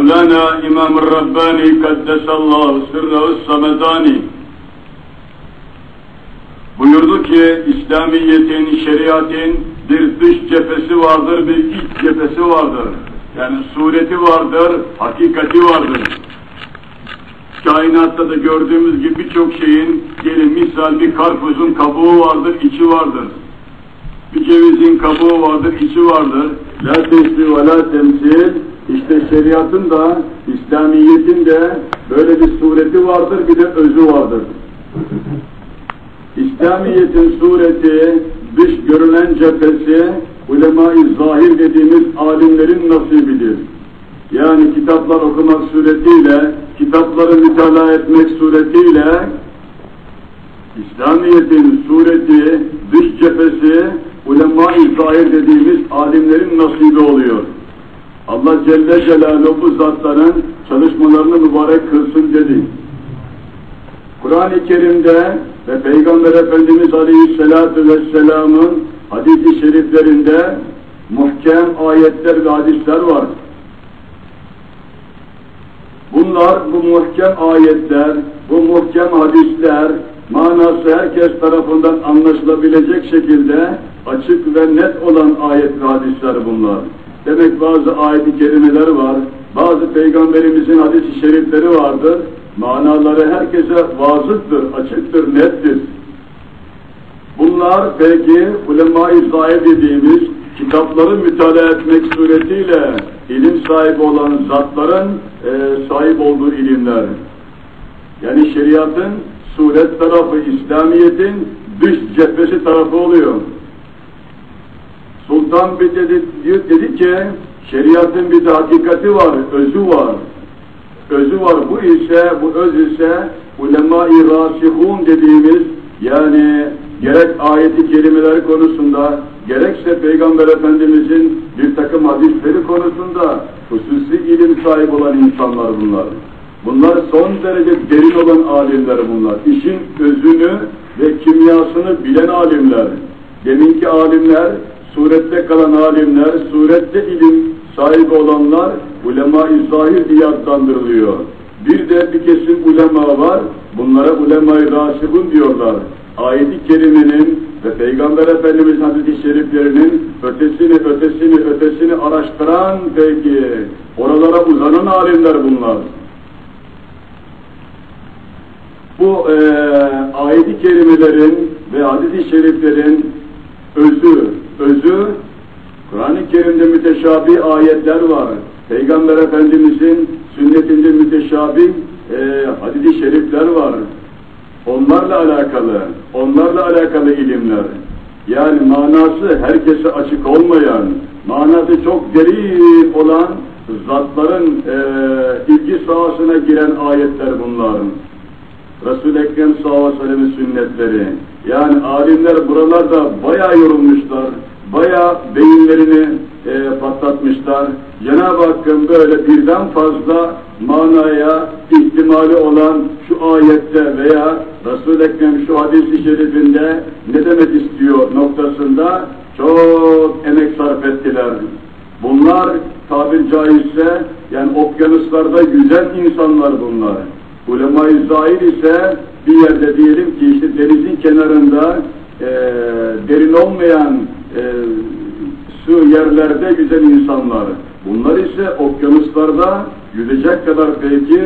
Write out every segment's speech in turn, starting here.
Mevlana İmam Rabbani Kaddesallahu Sırrı Samedani buyurdu ki İslamiyet'in, şeriatın bir dış cephesi vardır, bir iç cephesi vardır. Yani sureti vardır, hakikati vardır. Kainatta da gördüğümüz gibi birçok şeyin, gelin misal bir karpuzun kabuğu vardır, içi vardır. Bir cevizin kabuğu vardır, içi vardır. La tesbih ve la temsil. İşte şeriatın da, İslamiyet'in de böyle bir sureti vardır, bir de özü vardır. İslamiyet'in sureti, dış görünen cephesi, ulema-i zahir dediğimiz alimlerin nasibidir. Yani kitaplar okumak suretiyle, kitapları mütalaa etmek suretiyle, İslamiyet'in sureti, dış cephesi, ulema-i zahir dediğimiz alimlerin nasibi oluyor. Allah Celle Celaluhu zatların çalışmalarını mübarek kılsın dedi. Kur'an-ı Kerim'de ve Peygamber Efendimiz Aleyhisselatü Vesselam'ın hadis-i şeriflerinde muhkem ayetler ve hadisler var. Bunlar, bu muhkem ayetler, bu muhkem hadisler, manası herkes tarafından anlaşılabilecek şekilde açık ve net olan ayet ve hadisler bunlar. Demek bazı ayet-i kerimeler var, bazı peygamberimizin hadis-i şerifleri vardır, manaları herkese vazıktır, açıktır, nettir. Bunlar peki ulema-i zahir dediğimiz kitapları mütalaa etmek suretiyle ilim sahibi olan zatların e, sahip olduğu ilimler. Yani şeriatın suret tarafı, İslamiyet'in dış cephesi tarafı oluyor. Sultan bir dedi, dedi ki şeriatın bir de hakikati var, özü var. Özü var. Bu ise, bu öz ise ulema-i rasihun dediğimiz yani gerek ayeti kelimeleri konusunda gerekse Peygamber Efendimizin bir takım hadisleri konusunda hususi ilim sahibi olan insanlar bunlar. Bunlar son derece derin olan alimler bunlar. İşin özünü ve kimyasını bilen alimler. Deminki alimler, surette kalan alimler, surette ilim sahibi olanlar ulema-i zahir diye adlandırılıyor. Bir de bir kesim ulema var, bunlara ulema-i rasibun diyorlar. Ayet-i kerimenin ve Peygamber Efendimiz hadis-i şeriflerinin ötesini, ötesini, ötesini araştıran peki, oralara uzanan alimler bunlar. Bu e, ayet-i kerimelerin ve hadis-i şeriflerin özü, özü Kur'an-ı Kerim'de müteşabih ayetler var. Peygamber Efendimizin sünnetinde müteşabih e, hadis-i şerifler var. Onlarla alakalı, onlarla alakalı ilimler. Yani manası herkese açık olmayan, manası çok derin olan zatların e, ilgi sahasına giren ayetler bunlar. Resul-i Ekrem sallallahu aleyhi ve sünnetleri. Yani alimler buralarda bayağı yorulmuşlar, bayağı beyinlerini e, patlatmışlar. Cenab-ı Hakk'ın böyle birden fazla manaya ihtimali olan şu ayette veya Resul-i Ekrem şu hadis-i şerifinde ne demek istiyor noktasında çok emek sarf ettiler. Bunlar tabir caizse yani okyanuslarda yüzen insanlar bunlar. Ulema-i zahir ise bir yerde diyelim ki işte denizin kenarında e, derin olmayan e, su yerlerde yüzen insanlar. Bunlar ise okyanuslarda yüzecek kadar belki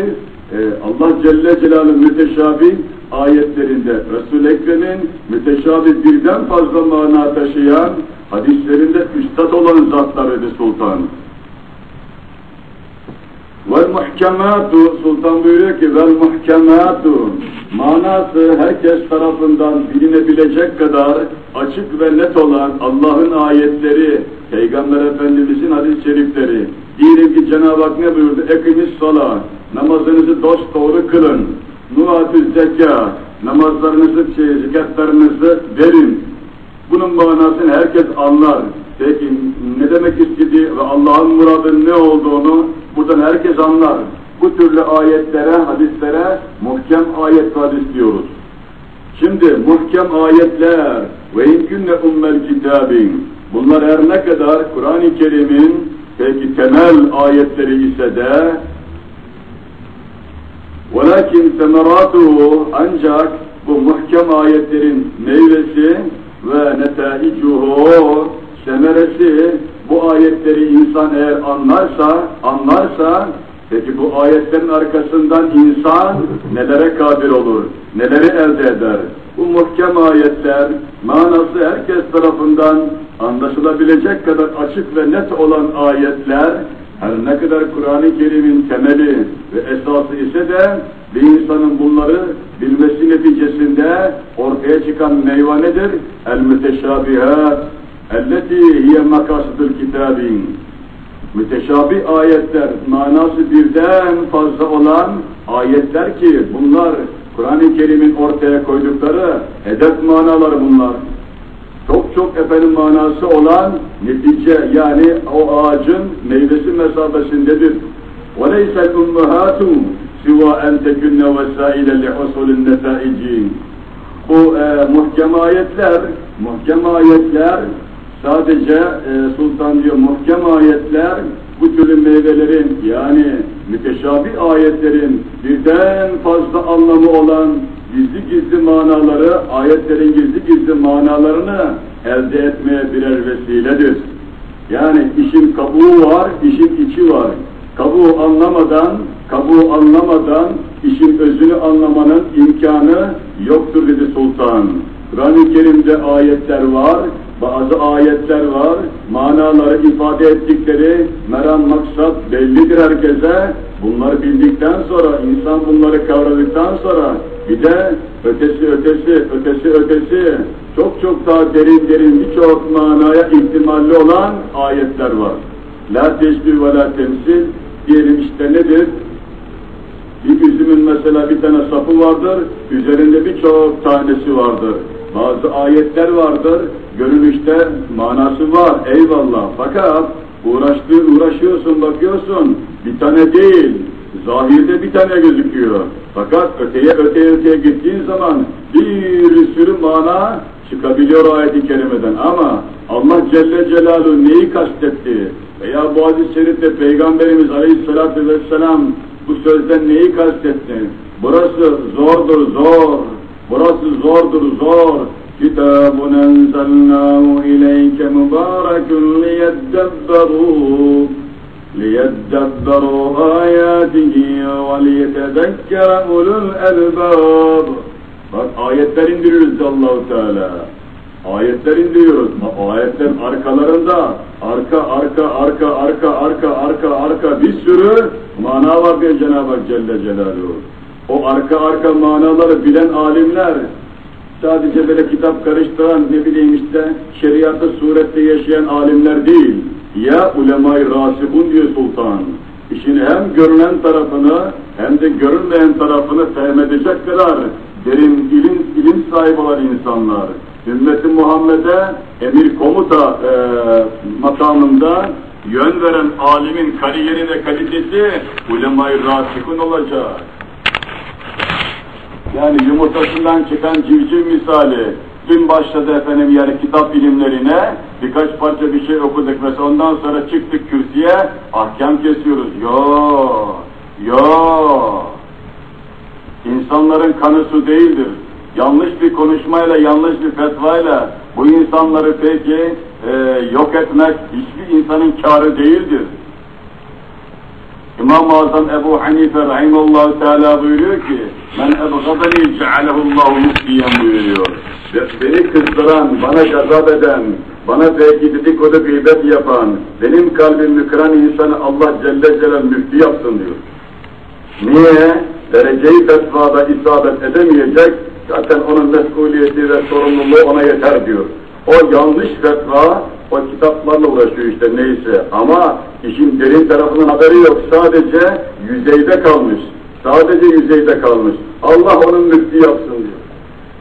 e, Allah Celle Celaluhu müteşabih ayetlerinde Resul-i Ekrem'in müteşabih birden fazla mana taşıyan hadislerinde üstad olan zatlar dedi sultan. Vel muhkematu sultan buyuruyor ki vel muhkematu manası herkes tarafından bilinebilecek kadar açık ve net olan Allah'ın ayetleri, Peygamber Efendimizin hadis-i şerifleri. Diyelim ki Cenab-ı Hak ne buyurdu? Ekimiz sala, namazınızı dost doğru kılın. Nuatü zeka, namazlarınızı, şey, zekatlarınızı verin. Bunun manasını herkes anlar. Peki ne demek istediği ve Allah'ın muradının ne olduğunu buradan herkes anlar. Bu türlü ayetlere, hadislere muhkem ayet hadis diyoruz. Şimdi muhkem ayetler ve inkünne ummel kitabin bunlar her ne kadar Kur'an-ı Kerim'in peki temel ayetleri ise de وَلَكِنْ ثَمَرَاتُهُ ancak bu muhkem ayetlerin meyvesi ve netaicuhu semeresi bu ayetleri insan eğer anlarsa, anlarsa peki bu ayetlerin arkasından insan nelere kadir olur, neleri elde eder? Bu muhkem ayetler, manası herkes tarafından anlaşılabilecek kadar açık ve net olan ayetler, her ne kadar Kur'an-ı Kerim'in temeli ve esası ise de bir insanın bunları bilmesi neticesinde ortaya çıkan meyve nedir? El-müteşabihat elleti hiye makasıdül kitabin müteşabih ayetler, manası birden fazla olan ayetler ki bunlar Kur'an-ı Kerim'in ortaya koydukları hedef manaları bunlar. Çok çok efendim manası olan netice yani o ağacın meyvesi mesabesindedir. وَلَيْسَ الْاُمَّهَاتُ سِوَا اَنْ تَكُنَّ وَسَائِلَ لِحُصُولِ النَّتَائِجِ Bu e, muhkem ayetler, muhkem ayetler sadece e, Sultan diyor muhkem ayetler bu türlü meyvelerin yani müteşabih ayetlerin birden fazla anlamı olan gizli gizli manaları, ayetlerin gizli gizli manalarını elde etmeye birer vesiledir. Yani işin kabuğu var, işin içi var. Kabuğu anlamadan, kabuğu anlamadan işin özünü anlamanın imkanı yoktur dedi sultan. Kur'an-ı Kerim'de ayetler var, bazı ayetler var, manaları ifade ettikleri meram maksat bellidir herkese. Bunları bildikten sonra, insan bunları kavradıktan sonra bir de ötesi ötesi, ötesi ötesi, çok çok daha derin derin birçok manaya ihtimalli olan ayetler var. La teşbih ve la temsil, diyelim işte nedir? Bir üzümün mesela bir tane sapı vardır, üzerinde birçok tanesi vardır. Bazı ayetler vardır, görünüşte manası var, eyvallah. Fakat uğraştığı, uğraşıyorsun, bakıyorsun, bir tane değil, zahirde bir tane gözüküyor. Fakat öteye öteye öteye gittiğin zaman bir sürü mana çıkabiliyor ayet-i kerimeden ama Allah Celle Celaluhu neyi kastetti? Veya bu hadis-i şerifte Peygamberimiz Aleyhisselatü Vesselam bu sözden neyi kastetti? Burası zordur zor, burası zordur zor. Kitabun enzelnahu ileyke mübarekun liyeddebberû ليدبروا آياته وليتذكر أولو الألباب Bak ayetler indiriyoruz Allahu Teala. Ayetler indiriyoruz. O ayetlerin arkalarında arka arka arka arka arka arka arka bir sürü mana var diyor Cenab-ı Hak Celle Celaluhu. O arka arka manaları bilen alimler sadece böyle kitap karıştıran ne bileyim işte şeriatı surette yaşayan alimler değil. Ya ulema-i rasibun diyor sultan. İşin hem görünen tarafını hem de görünmeyen tarafını fehmedecek kadar derin ilim, ilim sahibi olan insanlar. Ümmeti Muhammed'e emir komuta e, makamında yön veren alimin kariyeri ve kalitesi ulema-i rasikun olacak. Yani yumurtasından çıkan civciv misali, dün başladı efendim yani kitap ilimlerine, birkaç parça bir şey okuduk mesela ondan sonra çıktık kürsüye, ahkam kesiyoruz. Yo, yo. İnsanların kanı su değildir. Yanlış bir konuşmayla, yanlış bir fetvayla bu insanları peki e, yok etmek hiçbir insanın kârı değildir. İmam-ı Azam Ebu Hanife Rahimallahu Teala buyuruyor ki Men ebgadani cealehullahu muftiyen buyuruyor. Beni kızdıran, bana gazap eden, bana belki dedikodu gıybet yapan, benim kalbimi kıran insanı Allah Celle Celal müfti yapsın diyor. Niye? Dereceyi fetvada isabet edemeyecek, zaten onun mesuliyeti ve sorumluluğu ona yeter diyor. O yanlış fetva, o kitaplarla uğraşıyor işte neyse ama işin derin tarafının haberi yok. Sadece yüzeyde kalmış. Sadece yüzeyde kalmış. Allah onun müfti yapsın diyor.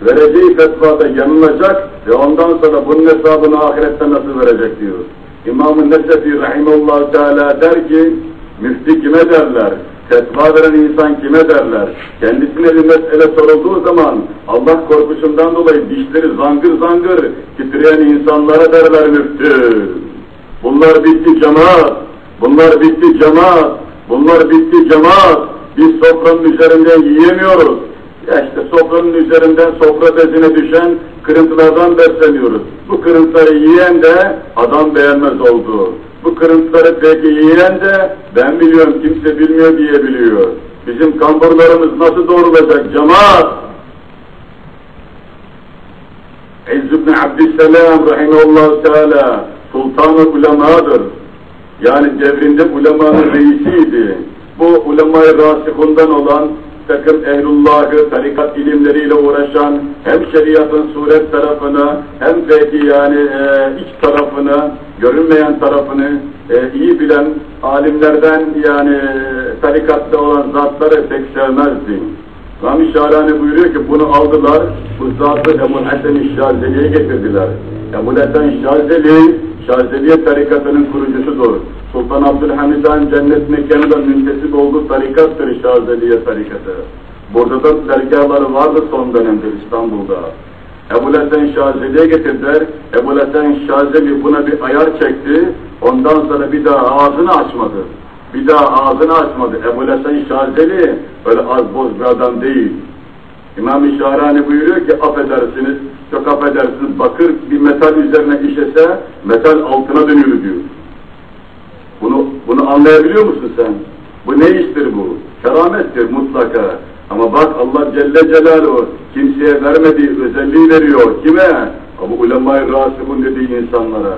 Vereceği fetvada yanılacak ve ondan sonra bunun hesabını ahirette nasıl verecek diyor. İmam-ı Nesefi Rahimullah Teala der ki, müfti kime derler? Fetva veren insan kime derler? Kendisine bir mesele sorulduğu zaman Allah korkusundan dolayı dişleri zangır zangır titreyen insanlara derler müftü. Bunlar bitti cemaat. Bunlar bitti cemaat. Bunlar bitti cemaat. Biz sofranın üzerinden yiyemiyoruz. Ya işte sofranın üzerinden sofra bezine düşen kırıntılardan besleniyoruz. Bu kırıntıları yiyen de adam beğenmez oldu. Bu kırıntıları peki yiyen de ben biliyorum kimse bilmiyor diyebiliyor. Bizim kamburlarımız nasıl doğrulacak cemaat? İzz ibn Abdüsselam rahimahullah teala sultan-ı ulemadır. Yani devrinde ulemanın reisiydi. Bu ulema-i rasikundan olan takım ehlullahı, tarikat ilimleriyle uğraşan hem şeriatın suret tarafını hem peki yani e, iç tarafını, görünmeyen tarafını e, iyi bilen alimlerden yani e, tarikatta olan zatları pek sevmezdi. Rami Şahrani buyuruyor ki bunu aldılar, bu zatı Ebu Hasan-ı Şazeli'ye getirdiler. Ebu Hasan Şazeli, Şazeliye tarikatının kurucusudur. Sultan Abdülhamid Han cennet mekanında müntesip olduğu tarikattır Şazeliye tarikatı. Burada da dergahları vardı son dönemde İstanbul'da. Ebu Hasan Şazeli'ye getirdiler. Ebu Hasan Şazeli buna bir ayar çekti. Ondan sonra bir daha ağzını açmadı. Bir daha ağzını açmadı. Ebu Hasan Şazeli öyle az boz bir adam değil. İmam-ı Şahrani buyuruyor ki affedersiniz, çok affedersiniz bakır bir metal üzerine işese metal altına dönüyor diyor. Bunu, bunu anlayabiliyor musun sen? Bu ne iştir bu? Keramettir mutlaka. Ama bak Allah Celle Celaluhu kimseye vermediği özelliği veriyor. Kime? Ama ulema-i rasibun dediği insanlara.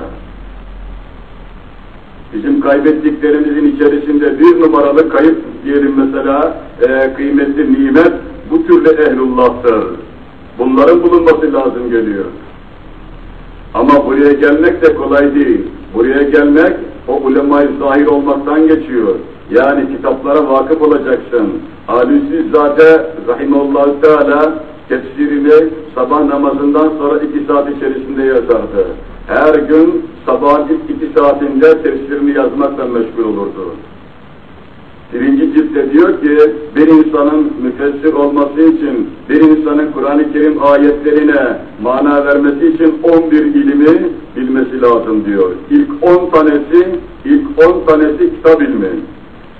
Bizim kaybettiklerimizin içerisinde bir numaralı kayıp diyelim mesela e, kıymetli nimet bu türlü ehlullah'tır. Bunların bulunması lazım geliyor. Ama buraya gelmek de kolay değil. Buraya gelmek o ulema-i zahir olmaktan geçiyor. Yani kitaplara vakıf olacaksın. Alusi Zade Rahimallahu Teala tefsirini sabah namazından sonra iki saat içerisinde yazardı. Her gün sabahın ilk iki saatinde tefsirini yazmakla meşgul olurdu. Birinci ciltte diyor ki, bir insanın müfessir olması için, bir insanın Kur'an-ı Kerim ayetlerine mana vermesi için 11 ilimi bilmesi lazım diyor. İlk 10 tanesi, ilk 10 tanesi kitap ilmi.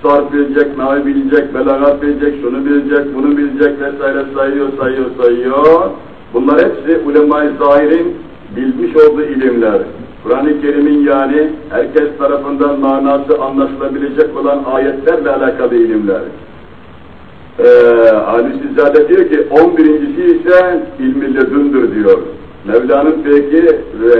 Sarf bilecek, nahi bilecek, belagat bilecek, şunu bilecek, bunu bilecek vesaire sayıyor, sayıyor, sayıyor. Bunlar hepsi ulema-i zahirin bilmiş olduğu ilimler. Kur'an-ı Kerim'in yani herkes tarafından manası anlaşılabilecek olan ayetlerle alakalı ilimler. Ee, Ali Sizade diyor ki 11.si ise ilmi ledündür diyor. Mevla'nın peki e,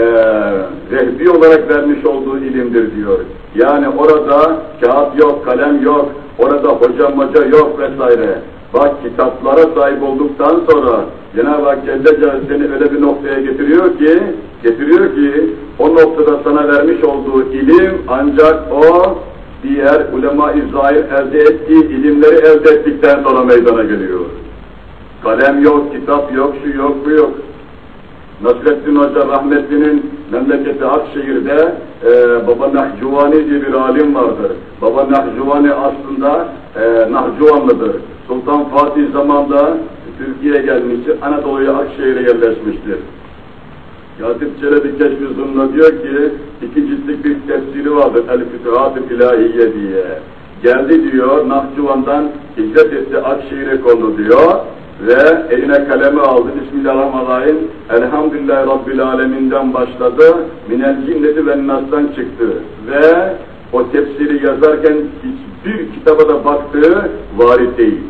rehbi olarak vermiş olduğu ilimdir diyor. Yani orada kağıt yok, kalem yok, orada hoca moca yok vesaire. Bak kitaplara sahip olduktan sonra Cenab-ı Hak Celle seni öyle bir noktaya getiriyor ki, getiriyor ki o noktada sana vermiş olduğu ilim ancak o diğer ulema-i zahir elde ettiği ilimleri elde ettikten sonra meydana geliyor. Kalem yok, kitap yok, şu yok, bu yok. Nasrettin Hoca rahmetlinin memleketi Akşehir'de e, Baba Nahcuvani diye bir alim vardır. Baba Nahcuvani aslında e, Nahcuvanlıdır. Sultan Fatih zamanında Türkiye'ye gelmiştir, Anadolu'ya Akşehir'e yerleşmiştir. Katip Çelebi Keşfi diyor ki, iki ciltlik bir tefsiri vardır, El-Fütuhat-ı İlahiye diye. Geldi diyor, Nahçıvan'dan hicret etti, Akşehir'e kondu diyor ve eline kalemi aldı, Bismillahirrahmanirrahim, Elhamdülillahi Rabbil Alemin'den başladı, Minel Cinneti ve Nas'tan çıktı. Ve o tefsiri yazarken hiçbir kitaba da baktığı varit değil.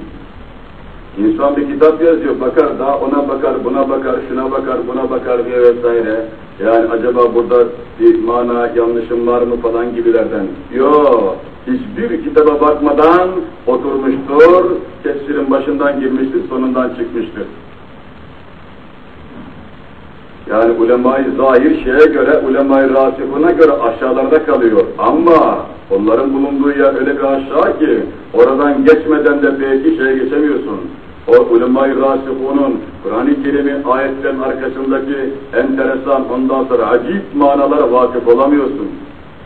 İnsan bir kitap yazıyor, bakar, daha ona bakar, buna bakar, şuna bakar, buna bakar diye vesaire. Yani acaba burada bir mana yanlışım var mı falan gibilerden. Yok, hiçbir kitaba bakmadan oturmuştur, tefsirin başından girmiştir, sonundan çıkmıştır. Yani ulema-i zahir şeye göre, ulema-i rasifuna göre aşağılarda kalıyor. Ama onların bulunduğu yer öyle bir aşağı ki, oradan geçmeden de belki şeye geçemiyorsun o ulema-i rasifunun Kur'an-ı Kerim'in ayetlerin arkasındaki enteresan ondan sonra acip manalara vakıf olamıyorsun.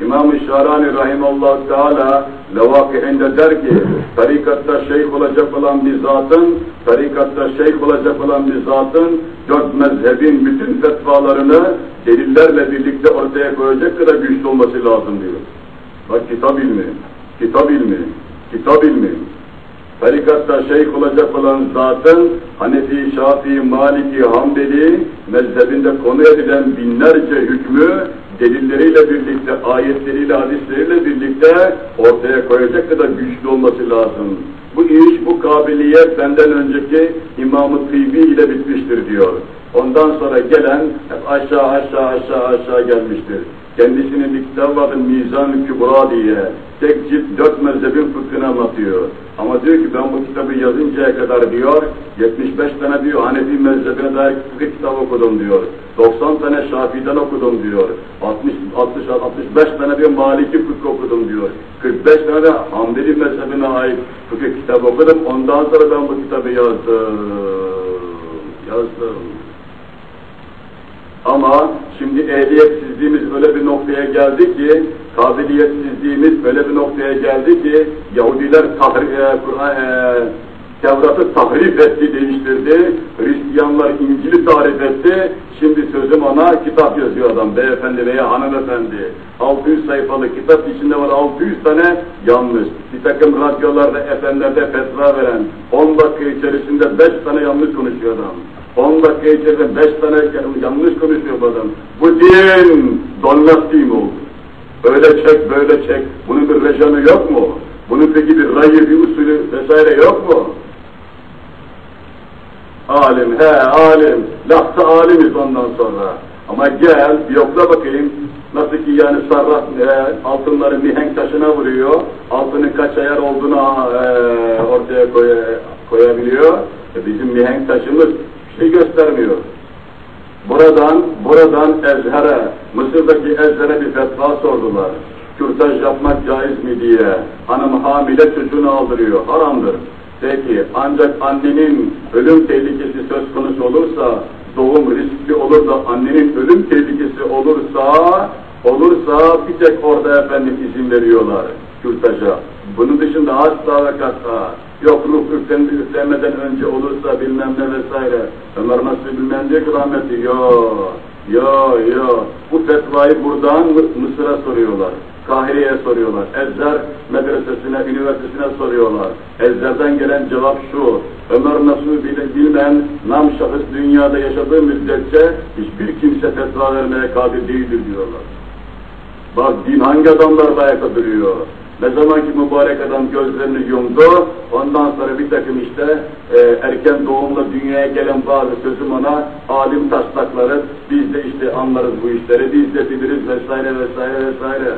İmam-ı Şarani Rahimallah Teala levakihinde der ki, tarikatta şeyh olacak olan bir zatın, tarikatta şeyh olacak olan bir zatın, dört mezhebin bütün fetvalarını delillerle birlikte ortaya koyacak kadar güçlü olması lazım diyor. Bak kitap ilmi, kitap ilmi, kitap ilmi. Tarikatta şeyh olacak olan zatın Hanefi, Şafii, Maliki, Hanbeli mezhebinde konu edilen binlerce hükmü delilleriyle birlikte, ayetleriyle, hadisleriyle birlikte ortaya koyacak kadar güçlü olması lazım. Bu iş, bu kabiliyet benden önceki İmam-ı Tıbi ile bitmiştir diyor. Ondan sonra gelen hep aşağı aşağı aşağı aşağı gelmiştir. Kitabı vardı Mizan-ı Kübra diye. Tek cilt dört mezhebin fıkhını anlatıyor. Ama diyor ki ben bu kitabı yazıncaya kadar diyor, 75 tane diyor Hanefi mezhebine dair fıkıh kitabı okudum diyor. 90 tane Şafii'den okudum diyor. 60, 60, 65 tane diyor Maliki fıkıh okudum diyor. 45 tane de Hanbeli mezhebine ait fıkıh kitabı okudum. Ondan sonra ben bu kitabı yazdım. Yazdım. Ama şimdi ehliyetsizliğimiz öyle bir noktaya geldi ki, kabiliyetsizliğimiz öyle bir noktaya geldi ki, Yahudiler e, e, Tevrat'ı tahrif etti, değiştirdi. Hristiyanlar İncil'i tahrif etti. Şimdi sözüm ona kitap yazıyor adam, beyefendi veya hanımefendi. 600 sayfalık kitap içinde var 600 tane yanlış. Bir takım radyolarda, efendilerde fetva veren 10 dakika içerisinde 5 tane yanlış konuşuyor adam. 10 dakika içerisinde 5 tane yanlış konuşuyor adam. Bu din donlastim oldu. Öyle çek, böyle çek. Bunun bir rejanı yok mu? Bunun peki bir rayı, bir usulü vesaire yok mu? Alim, he alim. Lafta alimiz ondan sonra. Ama gel bir yokla bakayım. Nasıl ki yani sarraf e, altınları mihenk taşına vuruyor. Altının kaç ayar olduğunu e, ortaya koy, koyabiliyor. E, bizim mihenk taşımız şey göstermiyor. Buradan, buradan Ezher'e, Mısır'daki Ezher'e bir fetva sordular. Kürtaj yapmak caiz mi diye. Hanım hamile çocuğunu aldırıyor, haramdır. Peki, ancak annenin ölüm tehlikesi söz konusu olursa, doğum riskli olur da annenin ölüm tehlikesi olursa, olursa bir tek orada efendim izin veriyorlar kürtaja. Bunun dışında asla ve kata, yok ruh üflendi, üflemeden önce olursa bilmem ne vesaire. Ömer nasıl bilmem diyor ki rahmetli, yo, yo, yo. Bu fetvayı buradan Mısır'a soruyorlar. Kahire'ye soruyorlar. Ezzer medresesine, üniversitesine soruyorlar. Ezzer'den gelen cevap şu. Ömer Nasuh bilmem nam şahıs dünyada yaşadığı müddetçe hiçbir kimse fetva vermeye kadir değildir diyorlar. Bak din hangi adamlar ayakta duruyor? Ne zaman ki mübarek adam gözlerini yumdu, ondan sonra bir takım işte e, erken doğumla dünyaya gelen bazı sözüm ona alim taslakları, biz de işte anlarız bu işleri, biz de biliriz vesaire vesaire vesaire.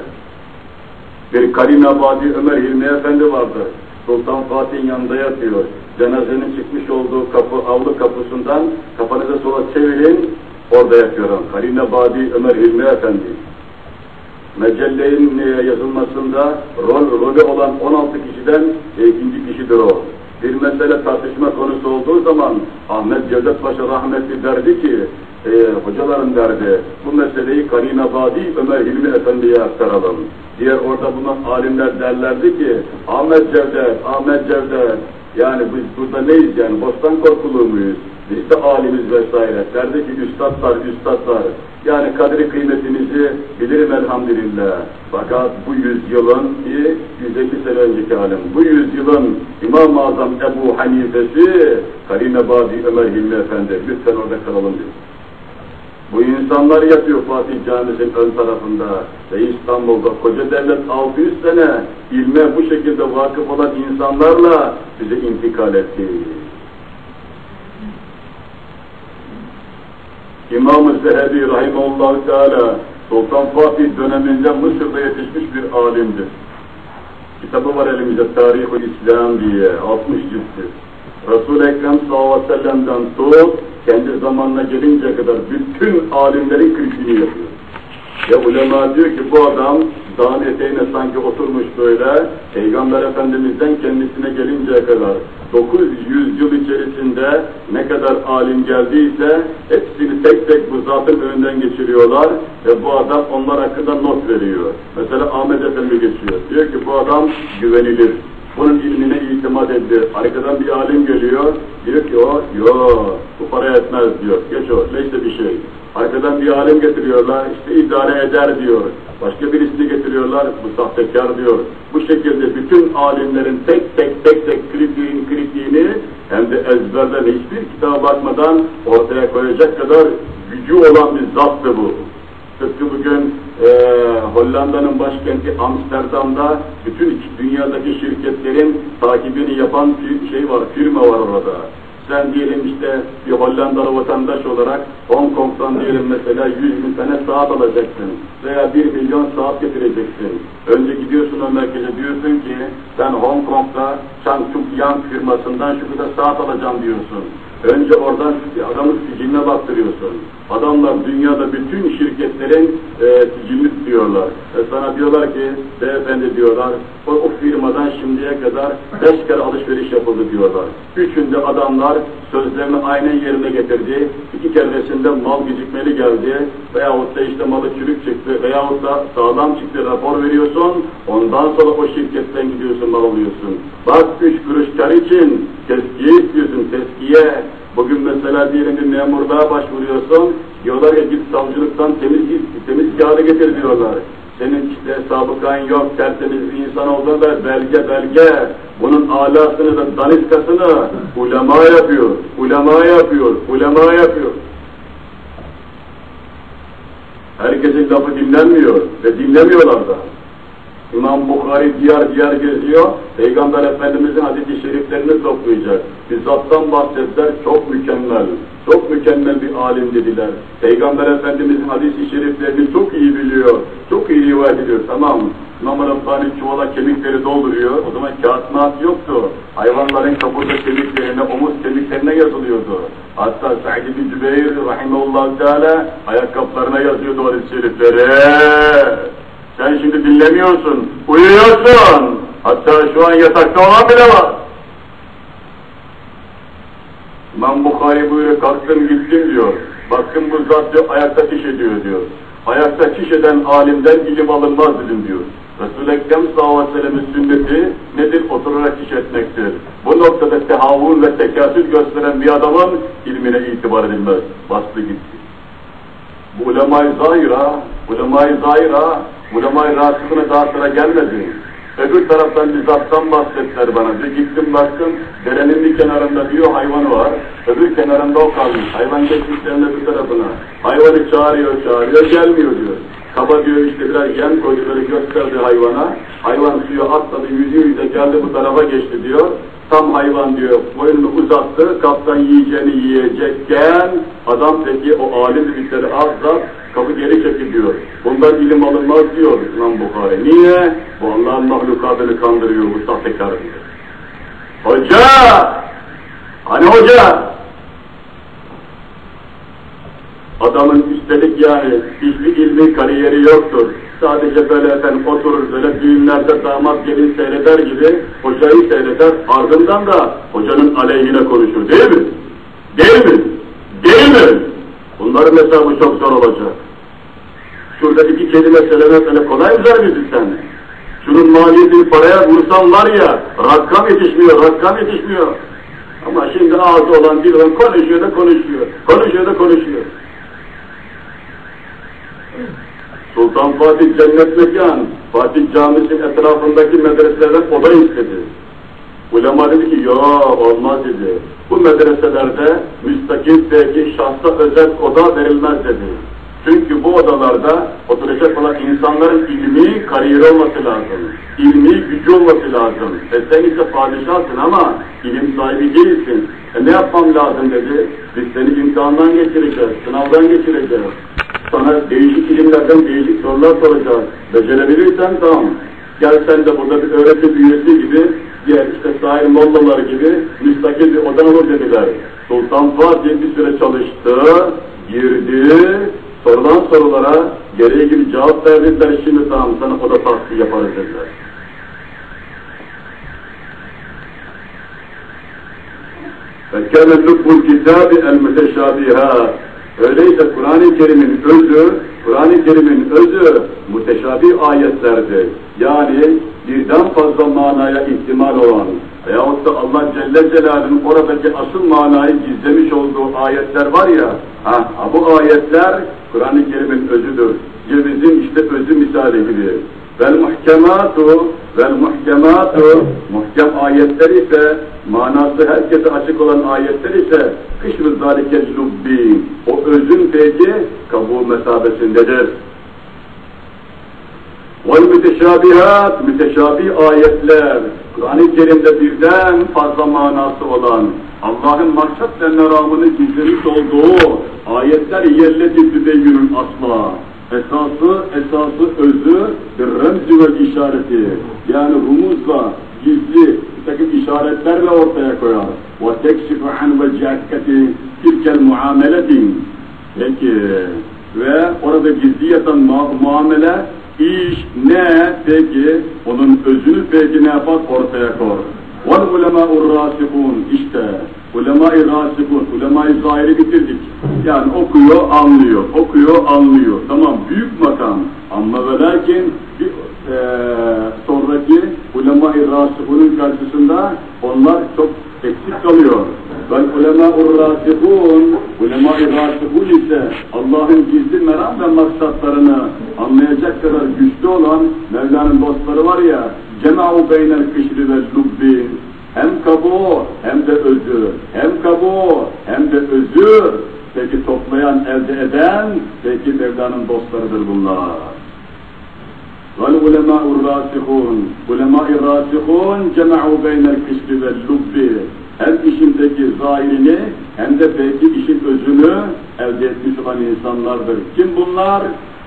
Bir Karin Abadi Ömer Hilmi Efendi vardı. Sultan Fatih'in yanında yatıyor. Cenazenin çıkmış olduğu kapı, avlu kapısından kafanızı sola çevirin, orada yatıyorum. Karin Abadi Ömer Hilmi Efendi mecellenin yazılmasında rol, rolü olan 16 kişiden ikinci kişidir o. Bir mesele tartışma konusu olduğu zaman Ahmet Cevdet Paşa rahmetli derdi ki, e, hocaların derdi, bu meseleyi Karina Badi Ömer Hilmi Efendi'ye aktaralım. Diğer orada bulunan alimler derlerdi ki, Ahmet Cevdet, Ahmet Cevdet, yani biz burada neyiz yani, bostan korkulu muyuz? Biz de alimiz vesaire. Derdi ki üstadlar, üstadlar. Yani kadri kıymetinizi bilirim elhamdülillah. Fakat bu yüzyılın ki 150 sene önceki alim, bu yüzyılın İmam-ı Azam Ebu Hanife'si Karine Badi Ömer Hilmi Efendi. Lütfen orada kalalım diyor. Bu insanlar yatıyor Fatih Camisi'nin ön tarafında ve İstanbul'da koca devlet 600 sene ilme bu şekilde vakıf olan insanlarla bize intikal etti. İmam-ı Zehebi Rahimahullah Teala Sultan Fatih döneminde Mısır'da yetişmiş bir alimdir. Kitabı var elimizde Tarih-i İslam diye 60 cilttir. Resul-i Ekrem sallallahu aleyhi ve tut, kendi zamanına gelinceye kadar bütün alimlerin kritiğini yapıyor. Ya ulema diyor ki bu adam dağın eteğine sanki oturmuş böyle, Peygamber Efendimiz'den kendisine gelinceye kadar 900 yıl içerisinde ne kadar alim geldiyse hepsini tek tek bu zatın önünden geçiriyorlar ve bu adam onlar hakkında not veriyor. Mesela Ahmet Efendi geçiyor. Diyor ki bu adam güvenilir. Bunun ilmine itimat dedi. Arkadan bir alim geliyor. Diyor ki o, yo bu para etmez diyor. Geç o, neyse bir şey. Arkadan bir alim getiriyorlar, işte idare eder diyor. Başka birisini getiriyorlar, bu sahtekar diyor. Bu şekilde bütün alimlerin tek tek tek tek kritiğin kritiğini hem de ezberden hiçbir kitaba bakmadan ortaya koyacak kadar gücü olan bir zattı bu. Tıpkı bugün e, Hollanda'nın başkenti Amsterdam'da bütün dünyadaki şirketlerin takibini yapan bir şey var, firma var orada. Sen diyelim işte bir Hollandalı vatandaş olarak Hong Kong'dan diyelim mesela 100 bin tane saat alacaksın veya 1 milyon saat getireceksin. Önce gidiyorsun o merkeze diyorsun ki ben Hong Kong'da Chang Yang firmasından şu kadar saat alacağım diyorsun. Önce oradan adamın siciline baktırıyorsun. Adamlar dünyada bütün şirketlerin e, sicilini tutuyorlar. E, sana diyorlar ki, beyefendi diyorlar, o, o firmadan şimdiye kadar beş kere alışveriş yapıldı diyorlar. Üçünde adamlar sözlerini aynen yerine getirdi. İki keresinde mal gecikmeli geldi. Veyahut da işte malı çürük çıktı. Veyahut da sağlam çıktı rapor veriyorsun. Ondan sonra o şirketten gidiyorsun mal alıyorsun. Bak üç kuruş kar için teskiye istiyorsun, teskiye. Bugün mesela diyelim bir memurluğa başvuruyorsun, diyorlar ya git savcılıktan temiz, temiz kağıdı getir diyorlar. Senin işte sabıkan yok, tertemiz bir insan olduğunu da belge belge, bunun alasını da daniskasını ulema yapıyor, ulema yapıyor, ulema yapıyor. Herkesin lafı dinlenmiyor ve dinlemiyorlar da. İmam Bukhari diyar diyar geziyor, Peygamber Efendimizin hadis-i şeriflerini toplayacak. Bizzattan bahsettiler, çok mükemmel, çok mükemmel bir alim dediler. Peygamber Efendimizin hadis-i şeriflerini çok iyi biliyor, çok iyi rivayet ediyor, tamam. İmam Rabbani çuvala kemikleri dolduruyor, o zaman kağıt naat yoktu. Hayvanların kaburga kemiklerine, omuz kemiklerine yazılıyordu. Hatta Sa'd bin Cübeyr rahimahullah teala ayakkabılarına yazıyordu hadis-i şerifleri. Sen şimdi dinlemiyorsun, uyuyorsun. Hatta şu an yatakta olan bile var. İmam Bukhari buyuruyor, kalktım gittim diyor. Baktım bu zat diyor, ayakta iş ediyor diyor. Ayakta iş eden alimden ilim alınmaz dedim diyor. Resul-i Ekrem sallallahu aleyhi ve sellem'in sünneti nedir? Oturarak iş etmektir. Bu noktada tehavvül ve tekasül gösteren bir adamın ilmine itibar edilmez. Bastı gitti. Ulema-i zahira, ulema-i zahira, ulema-i rasıkına daha sıra gelmedi. Öbür taraftan bir zattan bahsettiler bana. Bir gittim baktım, derenin bir kenarında diyor hayvanı var. Öbür kenarında o kalmış. Hayvan geçmişlerinin öbür tarafına. Hayvanı çağırıyor, çağırıyor, gelmiyor diyor. Kaba diyor işte biraz yem koydu gösterdi hayvana. Hayvan suya atladı, yüzüyor yüze geldi bu tarafa geçti diyor. Tam hayvan diyor, boynunu uzattı, kaptan yiyeceğini yiyecekken adam peki o alim dedikleri azza kapı geri çekiliyor. Bundan ilim alınmaz diyor İmam Bukhari. Niye? Bu Allah'ın mahlukatını kandırıyor bu sahtekar diyor. Hoca! Hani hoca? Adamın üstelik yani hiçbir ilmi kariyeri yoktur. Sadece böyle efendim oturur böyle düğünlerde damat gelin seyreder gibi hocayı seyreder. Ardından da hocanın aleyhine konuşur değil mi? Değil mi? Değil mi? Bunların hesabı çok zor olacak. Şurada iki kelime söylemek öyle kolay mı zannediyorsun sen? Şunun maliyetini paraya vursan var ya, rakam yetişmiyor, rakam yetişmiyor. Ama şimdi ağzı olan bir olan konuşuyor da konuşuyor, konuşuyor da konuşuyor. Sultan Fatih cennet mekan, Fatih Camisi'nin etrafındaki medreselerden oda istedi. Ulema dedi ki, ya olmaz dedi. Bu medreselerde müstakil belki şahsa özel oda verilmez dedi. Çünkü bu odalarda oturacak olan insanların ilmi kariyeri olması lazım. İlmi gücü olması lazım. E sen ise padişahsın ama ilim sahibi değilsin. E ne yapmam lazım dedi. Biz seni imtihandan geçireceğiz, sınavdan geçireceğiz. Sana değişik ilimlerden değişik sorular soracağız. Becerebilirsen tamam. Gel sen de burada bir öğretim üyesi gibi, diğer işte sahil mollalar gibi müstakil bir odan olur dediler. Sultan Fatih bir süre çalıştı, girdi, sorulan sorulara gereği gibi cevap verdiler. Şimdi tamam sana oda tahsil yaparız dediler. فَكَانَ لُبُّ الْكِتَابِ الْمُتَشَابِهَا Öyleyse Kur'an-ı Kerim'in özü, Kur'an-ı Kerim'in özü muteşabih ayetlerdir. Yani birden fazla manaya ihtimal olan veyahut da Allah Celle Celaluhu'nun oradaki asıl manayı gizlemiş olduğu ayetler var ya, ha, bu ayetler Kur'an-ı Kerim'in özüdür. Cevizin işte özü misali gibi. Vel muhkematu vel muhkematu muhkem ayetler ise manası herkese açık olan ayetler ise kışrı zalike lubbi o özün peki kabul mesabesindedir. Vel müteşabihat, müteşabih ayetler, Kur'an-ı Kerim'de birden fazla manası olan, Allah'ın maksat ve meramını gizlemiş olduğu ayetler yelleti tübeyyünün asla. Esası, esası, özü bir remzi ve işareti. Yani rumuzla, gizli, bir takım işaretlerle ortaya koyar. وَتَكْشِفُ عَنْ وَجَاكَّةِ تِلْكَ الْمُعَامَلَةِ Peki, ve orada gizli yatan mu muamele iş ne peki onun özünü peki ne yapar ortaya koyar. Vel ulemâ'ur râsikûn işte ulema-i râsikûn, ulema-i zahiri bitirdik. Yani okuyor, anlıyor, okuyor, anlıyor. Tamam büyük makam ama ve lakin bir, e, sonraki ulema-i râsikûnun karşısında onlar çok eksik kalıyor. Vel ulemâ'ur râsikûn, ulema-i râsikûn ise Allah'ın gizli meram ve maksatlarını anlayacak kadar güçlü olan Mevla'nın dostları var ya, cema'u beynel kışri ve lubbi, hem kabuğu hem de özü, hem kabuğu hem de özü, peki toplayan, elde eden, peki Mevla'nın dostlarıdır bunlar. Vel ulemâ'ur râsikûn, ulema-i râsikûn cema'u beynel kışri ve lubbi, hem işindeki zahirini hem de belki işin özünü elde etmiş olan insanlardır. Kim bunlar?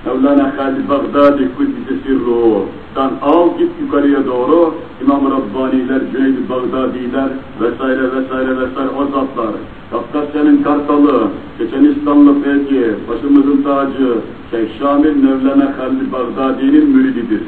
Mevlana Halid Bagdadi Kuddisi Sirruh'tan al git yukarıya doğru İmam Rabbaniler, Cüneyd-i Bagdadiler vesaire vesaire vesaire o zatlar. Kafkasya'nın Kartalı, Çeçenistanlı peki, başımızın tacı Şeyh Şamil Mevlana Halid Bagdadi'nin mürididir.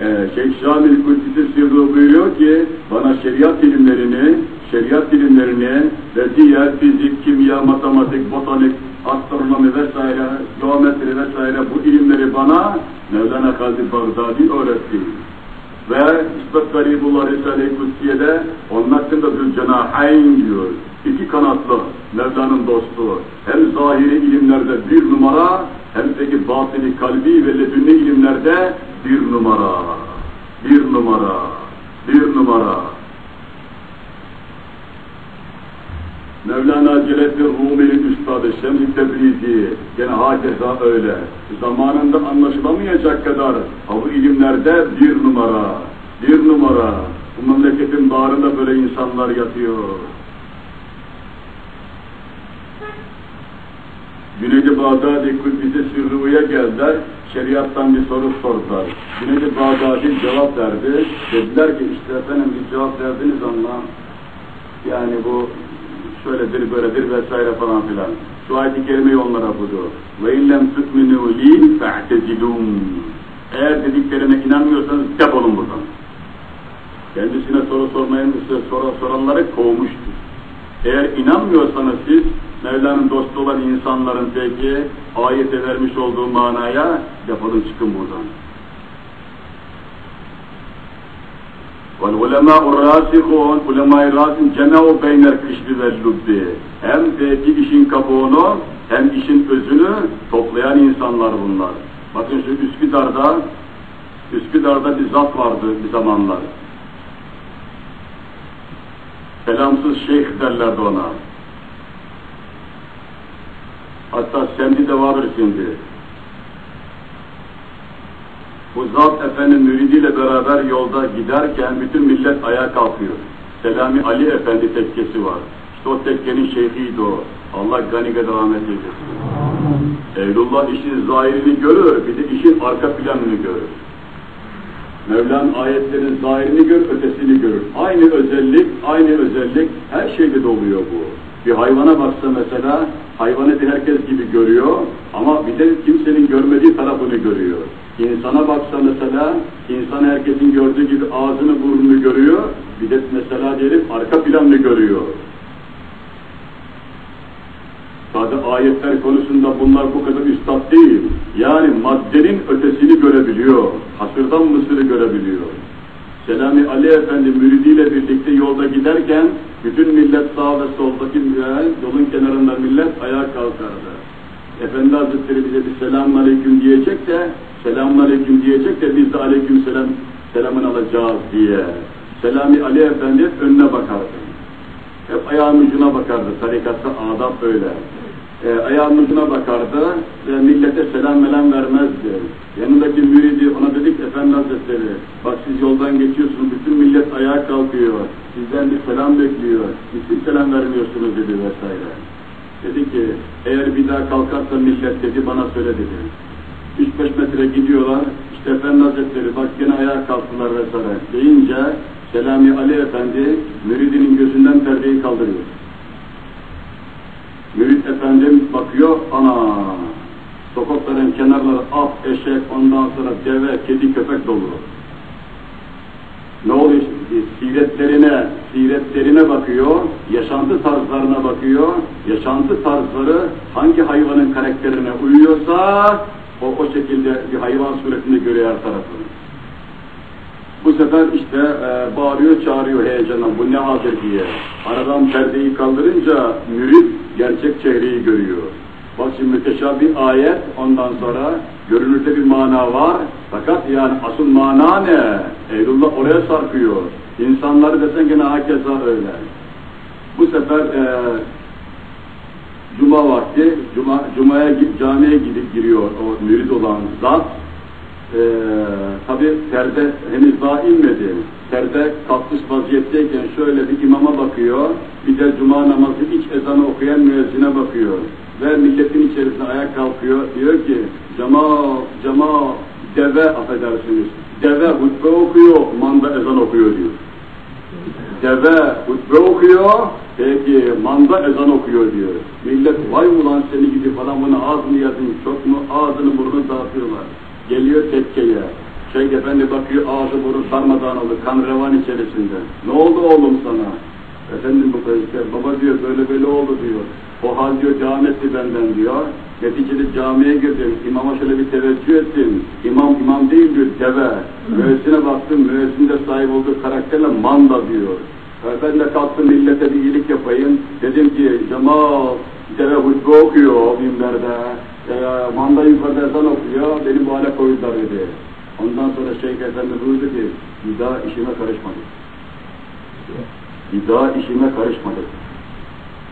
Ee, Şeyh Şamil Kuddisi Sirruh buyuruyor ki bana şeriat ilimlerini şeriat ilimlerini ve diğer fizik, kimya, matematik, botanik, astronomi vesaire, geometri vesaire bu ilimleri bana Mevlana Halid Bagdadi öğretti. Ve İsmet Garibullah Risale-i Kutsiye'de onun hakkında Zülcenahayn diyor. İki kanatlı Mevla'nın dostu. Hem zahiri ilimlerde bir numara, hem peki batini kalbi ve ledünni ilimlerde bir numara. Bir numara. Bir numara. Mevlana Celaleddin Rumi'nin üstadı Şems-i Tebrizi gene hakeza öyle. Zamanında anlaşılamayacak kadar bu ilimlerde bir numara, bir numara. Bu memleketin bağrında böyle insanlar yatıyor. Güneydi Bağdadi Kuddisi Sürru'ya geldiler, şeriattan bir soru sordular. Güneydi Bağdadi cevap verdi. Dediler ki işte efendim bir cevap verdiniz ama yani bu şöyledir böyledir vesaire falan filan. Şu ayet-i kerimeyi onlara okudu. Ve illem tu'minu li fe'tezilûn. Eğer dediklerime inanmıyorsanız defolun buradan. Kendisine soru sormayın, soru soranları kovmuştur. Eğer inanmıyorsanız siz Mevla'nın dostu olan insanların peki ayete vermiş olduğu manaya defolun çıkın buradan. وَالْعُلَمَاءُ الرَّاسِخُونَ Ulema-i rasin cemeu beynel kışri ve lubbi. Hem peki işin kabuğunu hem işin özünü toplayan insanlar bunlar. Bakın şu Üsküdar'da Üsküdar'da bir zat vardı bir zamanlar. Selamsız şeyh derlerdi ona. Hatta semdi de vardır şimdi. Bu zat efendim müridiyle beraber yolda giderken bütün millet ayağa kalkıyor. Selami Ali Efendi tekkesi var. İşte o tekkenin şeyhiydi o. Allah gani gani rahmet eylesin. Eylullah işin zahirini görür, bir de işin arka planını görür. Mevlam ayetlerin zahirini gör, ötesini görür. Aynı özellik, aynı özellik her şeyde doluyor bu. Bir hayvana baksa mesela, hayvanı bir herkes gibi görüyor ama bir de kimsenin görmediği tarafını görüyor. İnsana baksa mesela, insan herkesin gördüğü gibi ağzını burnunu görüyor, bir de mesela diyelim arka planını görüyor. Sadece ayetler konusunda bunlar bu kadar üstad değil. Yani maddenin ötesini görebiliyor. Hasırdan mısırı görebiliyor. Selami Ali Efendi müridiyle birlikte yolda gider Bütün millet sağ ve soldaki yolun kenarında millet ayağa kalkardı. Efendi Hazretleri bize bir selamun aleyküm diyecek de, selamun aleyküm diyecek de biz de aleyküm selam, selamın alacağız diye. Selami Ali Efendi hep önüne bakardı. Hep ayağın ucuna bakardı. Tarikatta adab böyle. E, ayağın ucuna bakardı ve millete selam melam vermezdi. Yanındaki müridi ona dedik Efendi Hazretleri, bak siz yoldan geçiyorsunuz, bütün millet ayağa kalkıyor, sizden bir selam bekliyor, siz selam vermiyorsunuz dedi vesaire. Dedi ki, eğer bir daha kalkarsa millet dedi, bana söyle dedi. 3-5 metre gidiyorlar, işte Efendi Hazretleri bak gene ayağa kalktılar vesaire deyince, Selami Ali Efendi müridinin gözünden perdeyi kaldırıyor. Mürid efendim bakıyor, ana sokakların kenarları at, eşek, ondan sonra deve, kedi, köpek dolu. Ne oluyor? Siretlerine, siretlerine bakıyor, yaşantı tarzlarına bakıyor, yaşantı tarzları hangi hayvanın karakterine uyuyorsa o, o şekilde bir hayvan suretinde görüyor tarafını. Bu sefer işte e, bağırıyor, çağırıyor heyecana, bu ne hadir diye. Aradan perdeyi kaldırınca mürit gerçek çehreyi görüyor. Bak şimdi müteşabih ayet, ondan sonra görünürde bir mana var. Fakat yani asıl mana ne? Eylullah oraya sarkıyor. İnsanları desen gene hakeza öyle. Bu sefer e, Cuma vakti, Cuma, Cuma'ya camiye gidip giriyor o mürid olan zat. Ee, tabi perde henüz daha inmedi. Perde kalkmış vaziyetteyken şöyle bir imama bakıyor, bir de cuma namazı iç ezanı okuyan müezzine bakıyor. Ve milletin içerisinde ayak kalkıyor, diyor ki, cama, cama, deve affedersiniz, deve hutbe okuyor, manda ezan okuyor diyor. Deve hutbe okuyor, peki manda ezan okuyor diyor. Millet vay ulan seni gibi falan bunu ağzını yazın, çok mu ağzını burnunu dağıtıyorlar. Geliyor tekkeye. Şeyh Efendi bakıyor ağzı burun sarmadan oldu, kan revan içerisinde. Ne oldu oğlum sana? Efendim bu işte, baba diyor böyle böyle oldu diyor. O hal diyor etti benden diyor. Neticede camiye girdim, imama şöyle bir teveccüh ettim. İmam imam değil diyor, deve. Müezzine baktım, müezzin de sahip olduğu karakterle manda diyor. Ben de kalktım millete bir iyilik yapayım. Dedim ki cemaat deve hutbe okuyor minberde. E, manda yukarıda ezan okuyor, beni bu hale koydular dedi. Ondan sonra Şeyh Efendi buyurdu ki, bir daha işime karışmadı. Bir daha işime karışmadı.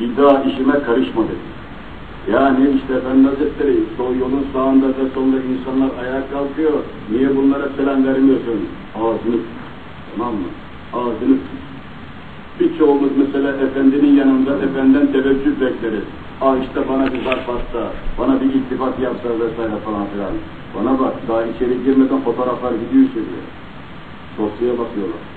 Bir daha işime karışmadı. Yani işte Efendi Hazretleri, yolun sağında ve solunda insanlar ayağa kalkıyor. Niye bunlara selam vermiyorsun? Ağzını Tamam mı? Ağzını Birçoğumuz mesela Efendinin yanında Efendiden teveccüh bekleriz. Ah işte bana bir zarf atsa, bana bir iltifat yapsa vesaire falan filan. Bana bak, daha içeri girmeden fotoğraflar gidiyor içeriye. Dosyaya bakıyorlar.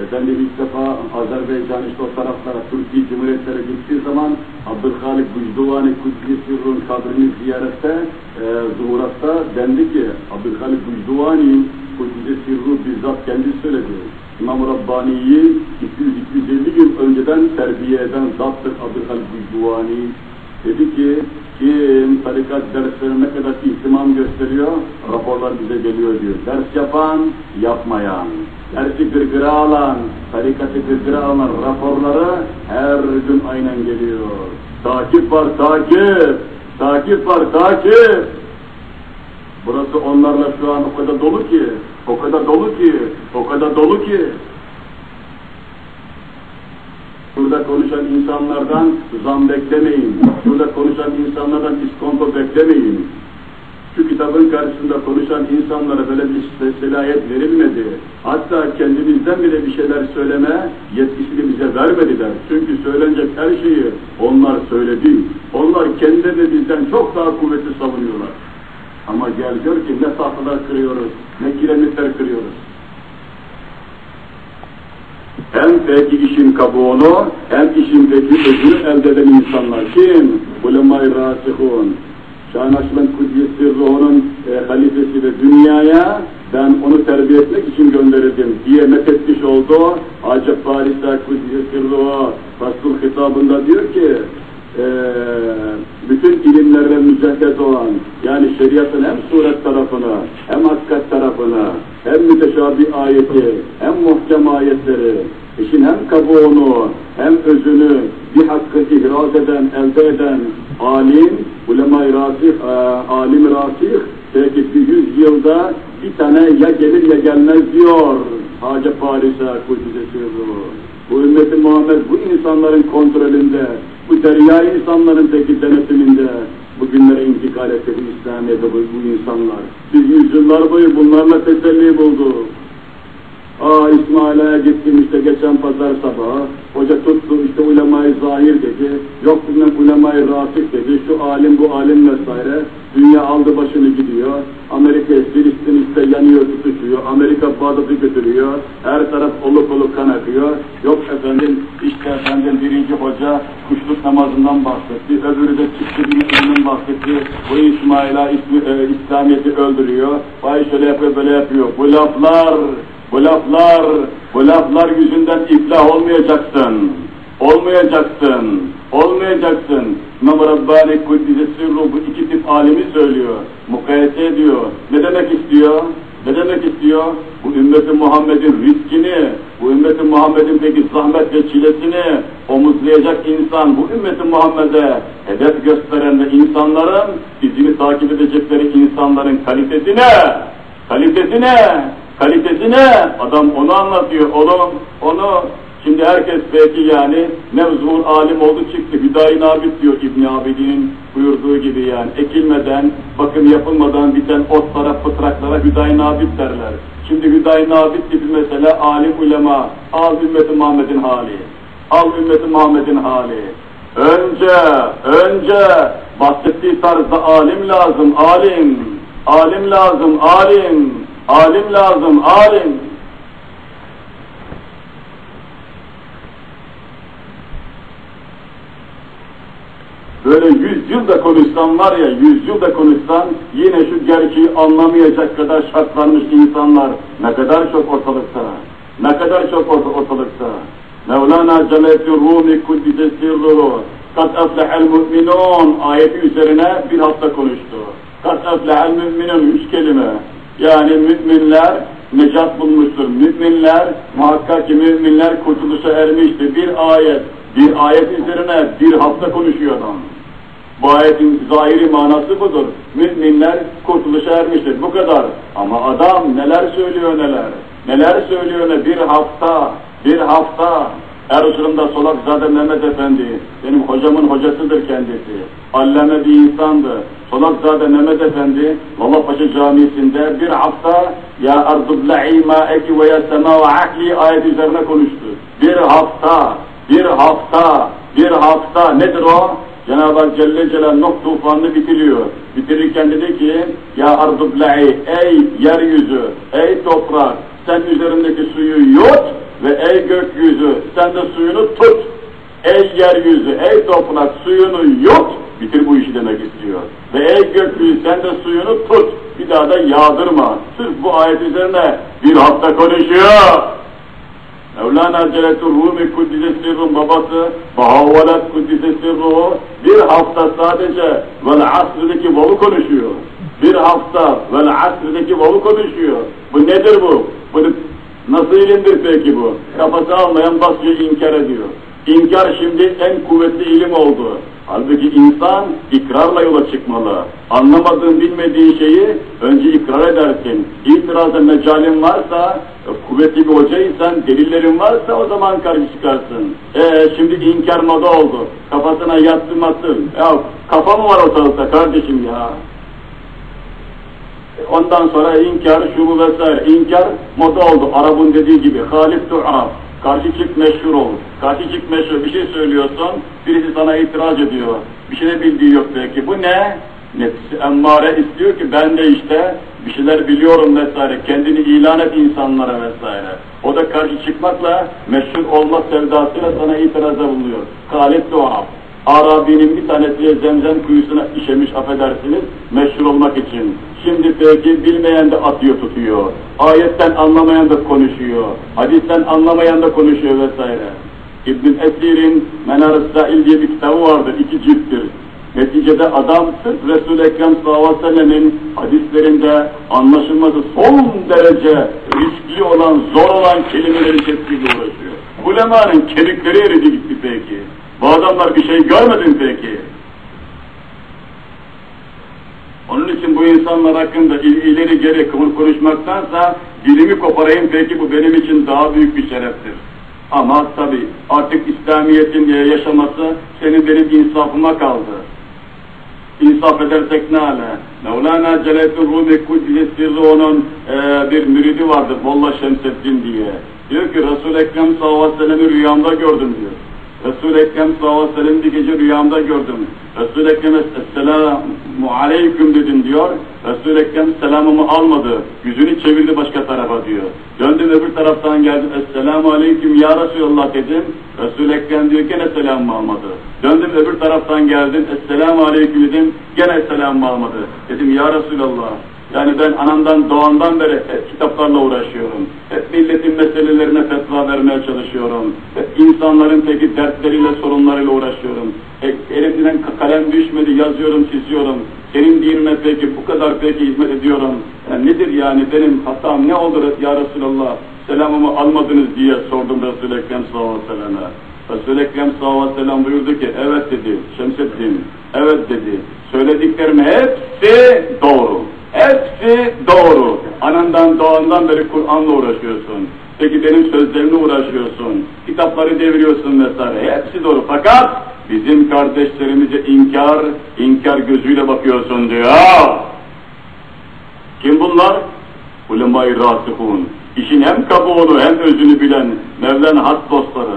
Efendim ilk defa Azerbaycan işte o taraflara, Türkiye Cumhuriyetlere gittiği zaman Abdülhalik Bucduvani Kudüs'ün kadrini ziyarette, e, zuhuratta dendi ki Abdülhalik Bucduvani Kudüs'ü sirru bizzat kendi söyledi. İmam Rabbani'yi 200-250 gün önceden terbiye eden zattır Abdülhalik Bucduvani. Dedi ki kim tarikat derslerine ne kadar ihtimam gösteriyor, raporlar bize geliyor diyor. Ders yapan, yapmayan, dersi gırgıra alan, tarikatı gırgıra alan raporları her gün aynen geliyor. Takip var, takip! Takip var, takip! Burası onlarla şu an o kadar dolu ki, o kadar dolu ki, o kadar dolu ki, Burada konuşan insanlardan zam beklemeyin. Burada konuşan insanlardan iskonto beklemeyin. Şu kitabın karşısında konuşan insanlara böyle bir selayet verilmedi. Hatta kendimizden bile bir şeyler söyleme yetkisini bize vermediler. Çünkü söylenecek her şeyi onlar söyledi. Onlar kendileri bizden çok daha kuvvetli savunuyorlar. Ama gel gör ki ne tahtalar kırıyoruz, ne kiremitler kırıyoruz hem peki işin kabuğunu hem işin peki özünü elde eden insanlar. Kim? Ulema-i Rasihun. Şahin Aşmen Kudüs'ü ruhunun e, halifesi ve dünyaya ben onu terbiye etmek için gönderildim diye methetmiş oldu. Hacı Paris'e Kudüs'ü ruhu Fasıl hitabında diyor ki e, bütün ilimlerle mücehhez olan yani şeriatın hem suret tarafına hem hakikat tarafına hem müteşabih ayeti hem muhkem ayetleri İşin hem kabuğunu hem özünü bir hakkı ihraz eden, elde eden alim, ulema-i rasih, e, alim rasih, belki bir yüz yılda bir tane ya gelir ya gelmez diyor. Hacı Paris'e kudüsü bu. Bu ümmeti Muhammed bu insanların kontrolünde, bu derya insanların peki denetiminde bugünlere intikal etti bu İslamiyet'e bu, bu insanlar. Biz yüzyıllar boyu bunlarla teselli bulduk. Aa İsmail'e gittim işte geçen pazar sabahı. Hoca tuttu işte ulemayı zahir dedi. Yok bilmem ulemayı rasik dedi. Şu alim bu alim vesaire. Dünya aldı başını gidiyor. Amerika Filistin işte yanıyor tutuşuyor. Amerika Bağdat'ı götürüyor. Her taraf oluk oluk kan akıyor. Yok efendim işte efendim birinci hoca kuşluk namazından bahsetti. Öbürü de çıktı bir bahsetti. Bu İsmail'a ismi, e, İslamiyet'i öldürüyor. Vay şöyle yapıyor böyle yapıyor. Bu laflar bu laflar, bu laflar yüzünden iflah olmayacaksın. Olmayacaksın. Olmayacaksın. İmam Rabbani Kuddise Sirru bu iki tip alimi söylüyor. Mukayese ediyor. Ne demek istiyor? Ne demek istiyor? Bu ümmeti Muhammed'in riskini, bu ümmeti Muhammed'in peki zahmet ve çilesini omuzlayacak insan, bu ümmeti Muhammed'e hedef gösteren ve insanların, izini takip edecekleri insanların kalitesine, kalitesine, Kalitesi ne? Adam onu anlatıyor, onu, onu şimdi herkes belki yani mevzuun alim oldu çıktı, Hüdayi Nabit diyor İbn Abidin'in buyurduğu gibi yani ekilmeden, bakım yapılmadan biten otlara, fıtraklara Hüdayi Nabit derler. Şimdi Hüdayi Nabit gibi mesela alim ulema, al ümmeti Muhammed'in hali, al ümmeti Muhammed'in hali. Önce, önce bahsettiği tarzda alim lazım, alim, alim lazım, alim. Alim lazım, alim. Böyle yüz yıl da konuşsan var ya, yüz yıl da konuşsan yine şu gerçeği anlamayacak kadar şartlanmış insanlar ne kadar çok ortalıkta, ne kadar çok ortalıkta. Mevlana Celaleddin Rumi Kuddise Sirruhu Kat eflehel müminun ayeti üzerine bir hafta konuştu. Kat eflehel müminun üç kelime. Yani müminler necat bulmuştur. Müminler, muhakkak ki müminler kurtuluşa ermiştir. Bir ayet, bir ayet üzerine bir hafta konuşuyor adam. Bu ayetin zahiri manası budur. Müminler kurtuluşa ermiştir. Bu kadar. Ama adam neler söylüyor neler. Neler söylüyor ne bir hafta, bir hafta. Erzurum'da Solakzade Mehmet Efendi, benim hocamın hocasıdır kendisi. Allame bir insandı. Solakzade Mehmet Efendi, Lalapaşa Camisi'nde bir hafta Ya ardubla'i ma'eki ve ya sema ve akli ayet üzerine konuştu. Bir hafta, bir hafta, bir hafta nedir o? Cenab-ı Hak Celle Celal Nuh tufanını bitiriyor. Bitirirken dedi ki, Ya ardubla'i, ey yeryüzü, ey toprak, sen üzerindeki suyu yut ve ey gökyüzü, sen de suyunu tut. Ey yeryüzü, ey toprak suyunu yut, bitir bu işi demek istiyor. Ve ey gökyüzü sen de suyunu tut, bir daha da yağdırma. Sırf bu ayet üzerine bir hafta konuşuyor. Mevlana Celletul Rumi Kuddise Sirru'nun babası Bahavelat Kuddise Sirru'u bir hafta sadece vel asrdaki vavu konuşuyor. Bir hafta vel asrdaki vavu konuşuyor. Bu nedir bu? Bunu nasıl ilimdir peki bu? Kafası almayan basıyor inkar ediyor. İnkar şimdi en kuvvetli ilim oldu. Halbuki insan ikrarla yola çıkmalı. Anlamadığın, bilmediğin şeyi önce ikrar edersin. İtirazda mecalin varsa, kuvvetli bir hocaysan, delillerin varsa o zaman karşı çıkarsın. Ee, şimdi inkar moda oldu. Kafasına yattım attım. Ya kafa mı var ortalıkta kardeşim ya? Ondan sonra inkar, şu bu vesaire. İnkar moda oldu. Arap'ın dediği gibi. Halif Arap. Karşı çık meşhur ol. Karşı çık meşhur. Bir şey söylüyorsun, birisi sana itiraz ediyor. Bir şey bildiği yok belki. Bu ne? Nefsi emmare istiyor ki ben de işte bir şeyler biliyorum vesaire. Kendini ilan et insanlara vesaire. O da karşı çıkmakla meşhur olma sevdasıyla sana itiraza bulunuyor. Halif Arap. Arabi'nin bir tanesi zemzem kuyusuna işemiş affedersiniz meşhur olmak için. Şimdi peki bilmeyen de atıyor tutuyor. Ayetten anlamayan da konuşuyor. Hadisten anlamayan da konuşuyor vesaire. İbn Esir'in Menar-ı diye bir kitabı vardır. iki cilttir. Neticede adam Resul-i Ekrem sallallahu hadislerinde anlaşılması son derece riskli olan, zor olan kelimeleri tespitiyle uğraşıyor. Ulemanın kemikleri eridi gitti peki. Bu adamlar bir şey görmedi peki? Onun için bu insanlar hakkında il- ileri geri kımır konuşmaktansa dilimi koparayım peki bu benim için daha büyük bir şereftir. Ama tabi artık İslamiyet'in e, yaşaması senin benim insafıma kaldı. İnsaf edersek ne ala? Mevlana Celaleddin Rumi sırrı onun e, bir müridi vardır Molla Şemseddin diye. Diyor ki Resul-i Ekrem sallallahu aleyhi ve sellem'i rüyamda gördüm diyor. Resul-i Ekrem sallallahu aleyhi bir gece rüyamda gördüm. Resul-i Ekrem'e esselamu aleyküm dedim diyor. Resul-i Ekrem selamımı almadı. Yüzünü çevirdi başka tarafa diyor. Döndüm öbür taraftan geldim. Esselamu aleyküm ya Resulallah dedim. Resul-i Ekrem diyor gene selamımı almadı. Döndüm öbür taraftan geldim. Esselamu aleyküm dedim. Gene selamımı almadı. Dedim ya Resulallah. Yani ben anamdan doğandan beri hep kitaplarla uğraşıyorum. Hep milletin meselelerine fetva vermeye çalışıyorum. Hep insanların peki dertleriyle, sorunlarıyla uğraşıyorum. Hep elimden kalem düşmedi, yazıyorum, çiziyorum. Senin dinine peki bu kadar peki hizmet ediyorum. Yani nedir yani benim hatam ne olur ya Resulallah? Selamımı almadınız diye sordum Resul-i Ekrem sallallahu aleyhi ve selleme. Resul-i Ekrem sallallahu aleyhi ve buyurdu ki evet dedi Şemseddin, evet dedi. Söylediklerim hepsi doğru. Hepsi doğru. Anandan doğandan beri Kur'an'la uğraşıyorsun. Peki benim sözlerimle uğraşıyorsun. Kitapları deviriyorsun vesaire. Hepsi doğru. Fakat bizim kardeşlerimize inkar, inkar gözüyle bakıyorsun diyor. Kim bunlar? Ulema-i Rasihun. İşin hem kabuğunu hem özünü bilen Mevlana has dostları.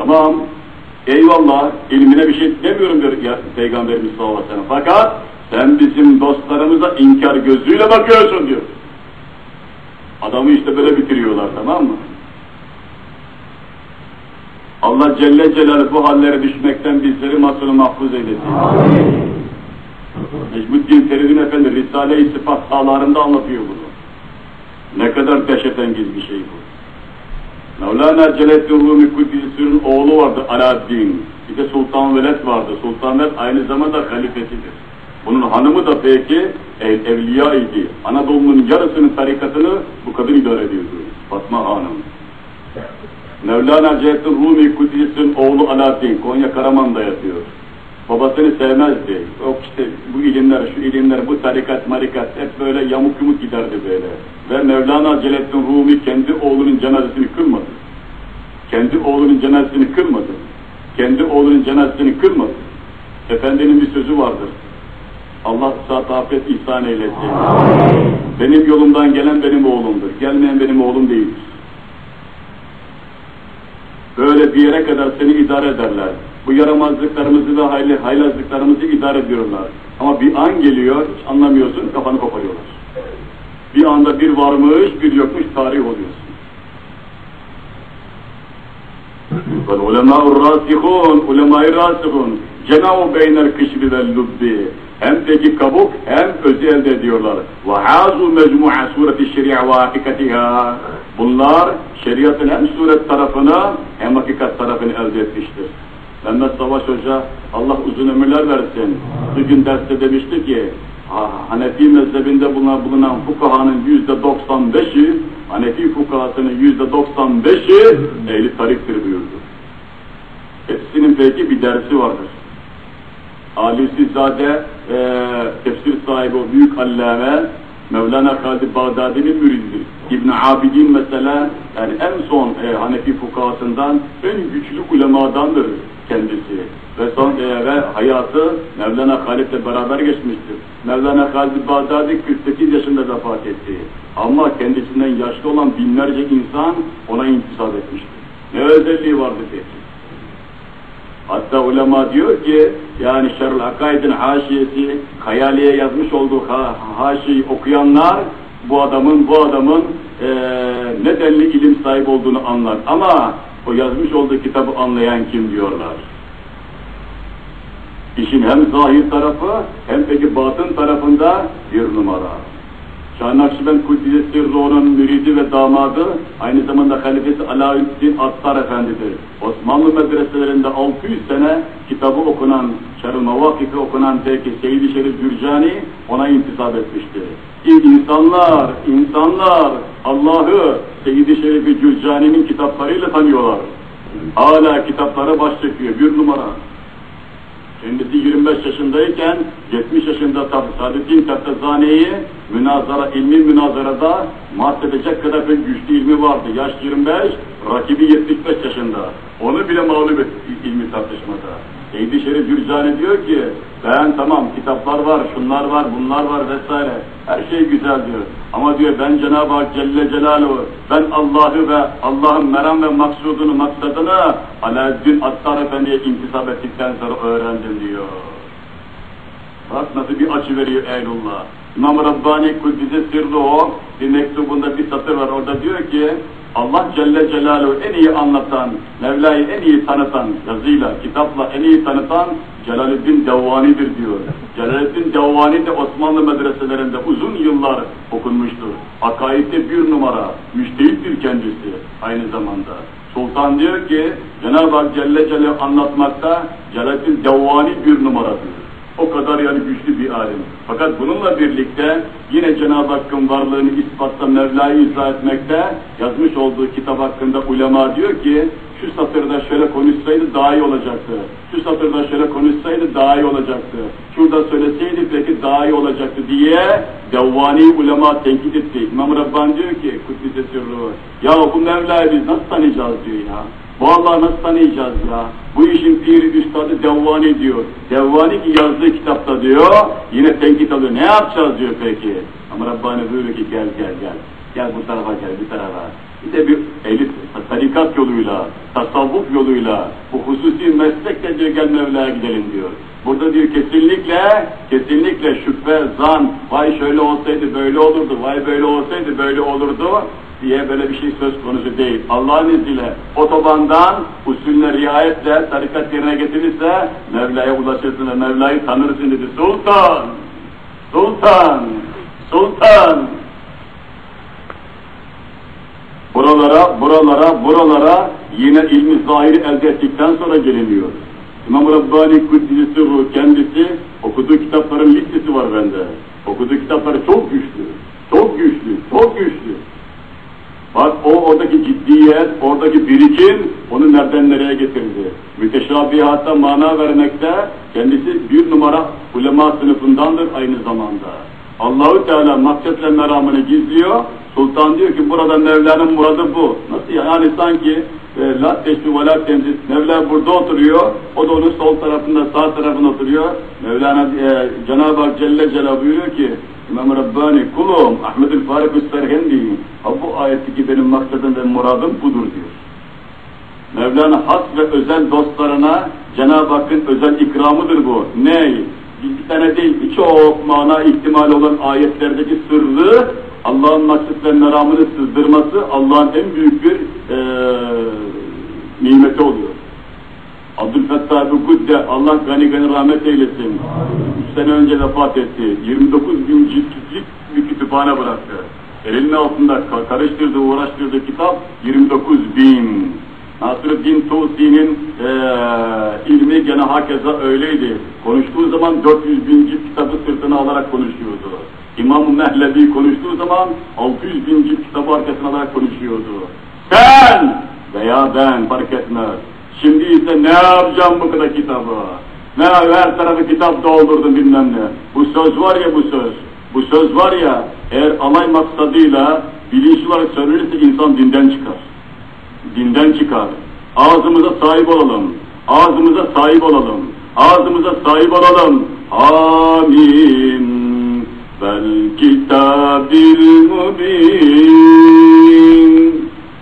Tamam. Eyvallah. ilmine bir şey demiyorum diyor ya, Peygamberimiz sallallahu aleyhi ve sellem. Fakat sen bizim dostlarımıza inkar gözüyle bakıyorsun diyor. Adamı işte böyle bitiriyorlar tamam mı? Allah Celle Celaluhu bu hallere düşmekten bizleri masunu mahfuz eylesin. Necmuddin Feridun Efendi Risale-i Sıfat sahalarında anlatıyor bunu. Ne kadar dehşetengiz bir şey bu. Mevlana Celaleddin Kudüs'ün oğlu vardı Alaaddin. Bir de Sultan Veled vardı. Sultan Veled aynı zamanda halifesidir. Bunun hanımı da peki ev, evliya idi. Anadolu'nun yarısının tarikatını bu kadın idare ediyordu. Fatma Hanım. Mevlana Celaleddin Rumi Kudüs'ün oğlu Alaaddin Konya Karaman'da yatıyor. Babasını sevmezdi. Yok işte bu ilimler, şu ilimler, bu tarikat, marikat hep böyle yamuk yumuk giderdi böyle. Ve Mevlana Celaleddin Rumi kendi oğlunun cenazesini kılmadı. Kendi oğlunun cenazesini kılmadı. Kendi oğlunun cenazesini kılmadı. Efendinin bir sözü vardır. Allah saat afiyet ihsan eylesin. Benim yolumdan gelen benim oğlumdur. Gelmeyen benim oğlum değildir. Böyle bir yere kadar seni idare ederler. Bu yaramazlıklarımızı ve hayli, haylazlıklarımızı idare ediyorlar. Ama bir an geliyor, hiç anlamıyorsun, kafanı koparıyorlar. Bir anda bir varmış, bir yokmuş, tarih oluyorsun. Vel ulemâ'ur râsihûn, ulemâ-i râsihûn, cemâ'u beynel kışbi vel. Hem peki kabuk hem özü elde ediyorlar. Ve hâzû mecmu'a sureti şeria ve hakikatiha. Bunlar şeriatın hem suret tarafını hem hakikat tarafını elde etmiştir. Mehmet Savaş Hoca, Allah uzun ömürler versin. Bugün derste demişti ki, Hanefi mezhebinde bulunan, bulunan fukahanın yüzde 95'i, Hanefi fukahasının yüzde 95'i ehli tariktir buyurdu. Hepsinin peki bir dersi vardır. Alusi Zade, e, tefsir sahibi o büyük allame, Mevlana Halid Bağdadi'nin mürididir. İbn Abidin mesela, yani en son e, Hanefi fukahasından en güçlü ulemadandır kendisi. Ve son e, ve hayatı Mevlana Halid'le beraber geçmiştir. Mevlana Halid Bağdadi 48 yaşında vefat etti. Ama kendisinden yaşlı olan binlerce insan ona intisap etmiştir. Ne özelliği vardı peki? Hatta ulema diyor ki yani Şerul Akaid'in haşiyesi Hayali'ye yazmış olduğu ha, haşiyi okuyanlar bu adamın bu adamın e, ne denli ilim sahibi olduğunu anlar. Ama o yazmış olduğu kitabı anlayan kim diyorlar. İşin hem zahir tarafı hem peki batın tarafında bir numara. Şah Nakşibend Kudüs'e Sirru'nun müridi ve damadı aynı zamanda halifesi Alaüddin Attar Efendidir. Osmanlı medreselerinde 600 sene kitabı okunan, Şerh-i Mevakif'i okunan peki Seyyid-i Şerif Gürcani ona intisap etmiştir. İnsanlar, insanlar Allah'ı Seyyid-i Şerif Gürcani'nin kitaplarıyla tanıyorlar. Hala kitaplara baş çekiyor, bir numara. Kendisi 25 yaşındayken 70 yaşında Saadettin Taftazani'yi münazara, ilmi münazarada mahvedecek kadar bir güçlü ilmi vardı. Yaş 25, rakibi 75 yaşında. Onu bile mağlup etti ilmi tartışmada. Seydi Şerif Gürcani diyor ki, ben tamam kitaplar var, şunlar var, bunlar var vesaire. Her şey güzel diyor. Ama diyor ben Cenab-ı Hak Celle Celaluhu, ben Allah'ı ve Allah'ın meram ve maksudunu, maksadını Alaaddin Attar Efendi'ye intisap ettikten sonra öğrendim diyor. Bak nasıl bir açı veriyor Eylullah. İmam Rabbani Kuddise Sirru o, bir mektubunda bir satır var orada diyor ki, Allah Celle Celaluhu en iyi anlatan, Mevla'yı en iyi tanıtan, yazıyla, kitapla en iyi tanıtan Celaleddin Devvani'dir diyor. Celaleddin Devvani de Osmanlı medreselerinde uzun yıllar okunmuştur. Akaidde bir numara, müştehittir kendisi aynı zamanda. Sultan diyor ki, Cenab-ı Hak Celle Celaluhu anlatmakta Celaleddin Devvani bir numaradır. O kadar yani güçlü bir alim. Fakat bununla birlikte yine Cenab-ı Hakk'ın varlığını ispatta Mevla'yı izah etmekte yazmış olduğu kitap hakkında ulema diyor ki şu satırda şöyle konuşsaydı daha iyi olacaktı. Şu satırda şöyle konuşsaydı daha iyi olacaktı. Şurada söyleseydi peki daha iyi olacaktı diye Devvani ulema tenkit etti. İmam Rabbani diyor ki Kuddise Sirru ya bu Mevla'yı biz nasıl tanıyacağız diyor ya. Bu Allah'ı nasıl tanıyacağız ya? Bu işin piri üstadı Devvani diyor. Devvani ki yazdığı kitapta diyor, yine tenkit alıyor. Ne yapacağız diyor peki? Ama Rabbani buyuruyor ki gel gel gel. Gel bu tarafa gel, bu tarafa. Bir de bir elit, tarikat yoluyla, tasavvuf yoluyla, bu hususi meslekle diyor gel Mevla'ya gidelim diyor. Burada diyor kesinlikle, kesinlikle şüphe, zan, vay şöyle olsaydı böyle olurdu, vay böyle olsaydı böyle olurdu diye böyle bir şey söz konusu değil. Allah'ın izniyle otobandan usulüne riayetle tarikat yerine getirirse Mevla'ya ulaşırsın ve Mevla'yı tanırsın dedi. Sultan! Sultan! Sultan! Buralara, buralara, buralara yine ilmi zahiri elde ettikten sonra geliniyor. İmam Rabbani Kuddisi Ruh kendisi okuduğu kitapların listesi var bende. Okuduğu kitapları çok güçlü, çok güçlü, çok güçlü. Bak o oradaki ciddiyet, oradaki birikim onu nereden nereye getirdi. Müteşabihatta mana vermekte kendisi bir numara ulema sınıfındandır aynı zamanda. Allahu Teala maksetle meramını gizliyor. Sultan diyor ki burada Mevla'nın muradı bu. Nasıl yani, yani sanki e, la teşbih ve la temsil. Mevla burada oturuyor. O da onun sol tarafında sağ tarafında oturuyor. Mevlana e, Cenab-ı Hak Celle Celal buyuruyor ki İmam Rabbani kulum Ahmet-ül Faruk-ü Serhendi bu ayetteki benim maksadım ve muradım budur diyor. Mevlana has ve özel dostlarına Cenab-ı Hakk'ın özel ikramıdır bu. Ne? Bir tane değil, birçok mana ihtimali olan ayetlerdeki sırrı Allah'ın maksat ve meramını sızdırması Allah'ın en büyük bir e, nimeti oluyor. Abdülfettah Ebu Gudde, Allah gani gani rahmet eylesin. Üç sene önce vefat etti. 29 bin ciltlik bir kütüphane bıraktı. Elinin altında karıştırdığı, uğraştırdığı kitap 29 bin. Nasrıddin Tusi'nin e, ilmi gene hakeza öyleydi. Konuştuğu zaman 400 bin cilt kitabı sırtına alarak konuşuyordu. İmam-ı Mehlebi konuştuğu zaman 600 bin cilt kitabı arkasına alarak konuşuyordu. Sen veya ben fark etmez. Şimdi ise ne yapacağım bu kadar kitabı? Ne her tarafı kitap doldurdum bilmem ne. Bu söz var ya bu söz. Bu söz var ya eğer alay maksadıyla bilinçli olarak söylenirse insan dinden çıkar. Dinden çıkar. Ağzımıza sahip olalım. Ağzımıza sahip olalım. Ağzımıza sahip olalım. Amin. Bel kitabil mubin.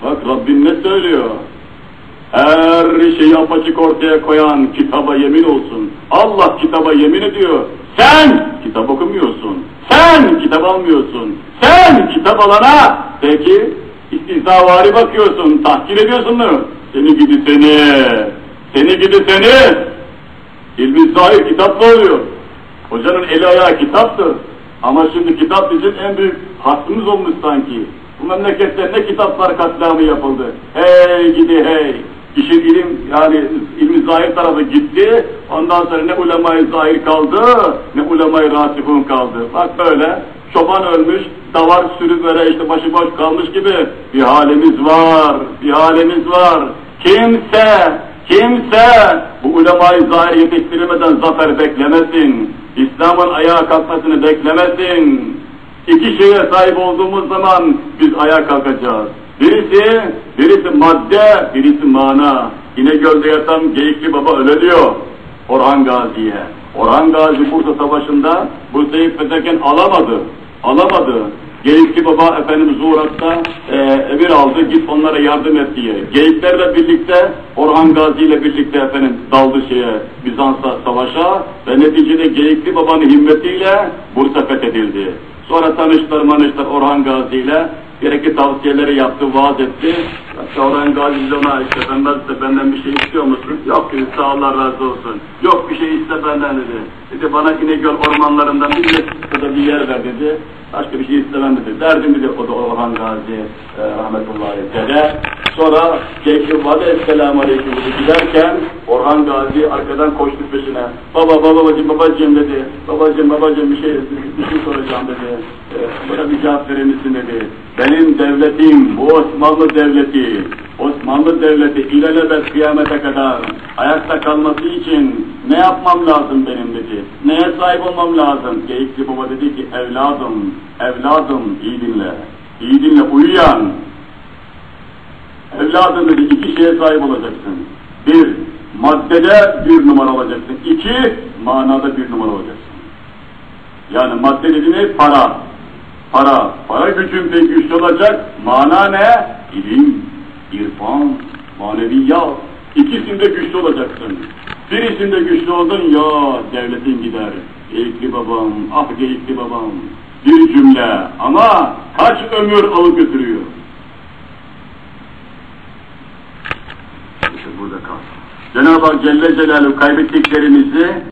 Bak Rabbim ne söylüyor? Her şeyi apaçık ortaya koyan kitaba yemin olsun. Allah kitaba yemin ediyor. Sen kitap okumuyorsun. Sen kitap almıyorsun. Sen kitap alana peki istihzavari bakıyorsun, tahkir ediyorsun mu? Seni gidi seni, seni gidi seni. İlmi zahir kitapla oluyor. Hocanın eli ayağı kitaptır. Ama şimdi kitap bizim en büyük hakkımız olmuş sanki. Bu memlekette ne kitaplar katliamı yapıldı. Hey gidi hey. İşin ilim yani ilmi zahir tarafı gitti. Ondan sonra ne ulemayı zahir kaldı ne ulemayı rasifun kaldı. Bak böyle çoban ölmüş, davar sürü böyle işte başıboş kalmış gibi bir halimiz var, bir halimiz var. Kimse, kimse bu ulemayı zahir yetiştirilmeden zafer beklemesin. İslam'ın ayağa kalkmasını beklemesin. İki şeye sahip olduğumuz zaman biz ayağa kalkacağız. Birisi, birisi madde, birisi mana. İnegöl'de yatan Geyikli Baba öyle diyor. Orhan Gazi'ye. Orhan Gazi Bursa Savaşı'nda Bursa'yı fetheden alamadı. Alamadı. Geyikli Baba Efendimiz Uğrat'ta e, emir aldı git onlara yardım et diye. Geyiklerle birlikte Orhan Gazi ile birlikte efendim daldı şeye Bizans'a savaşa ve neticede Geyikli Baba'nın himmetiyle Bursa fethedildi. Sonra tanıştılar manıştılar Orhan Gazi ile gerekli tavsiyeleri yaptı, vaaz etti. Hatta Orhan Gazi bize ona işte ben de benden bir şey istiyor musun? Yok dedi, sağ razı olsun. Yok bir şey iste benden dedi. Dedi bana İnegöl ormanlarından bir de bir yer ver dedi. Başka bir şey istemem dedi. Derdim dedi o da Orhan Gazi e, rahmetullahi aleyh. Sonra Şeyh Vade Esselamu Aleyküm dedi. Giderken Orhan Gazi arkadan koştu peşine. Baba baba babacım babacım dedi. Babacım babacım bir şey bir şey soracağım dedi. E, buna bir cevap verir misin dedi. Benim devletim bu Osmanlı devleti Osmanlı devleti ilelebet kıyamete kadar ayakta kalması için ne yapmam lazım benim dedi. Neye sahip olmam lazım? Geyikli baba dedi ki evladım, evladım iyi dinle. İyi dinle uyuyan. Evladım dedi iki şeye sahip olacaksın. Bir, maddede bir numara olacaksın. İki, manada bir numara olacaksın. Yani madde dediğin para. Para. Para gücün pek güçlü olacak. Mana ne? İlim, irfan, maneviyat. İkisinde güçlü olacaksın. Birisinde güçlü oldun ya devletin gider. Geyikli babam, ah geyikli babam. Bir cümle ama kaç ömür alıp götürüyor. İşte burada kal. Cenab-ı Hak Celle Celaluhu kaybettiklerimizi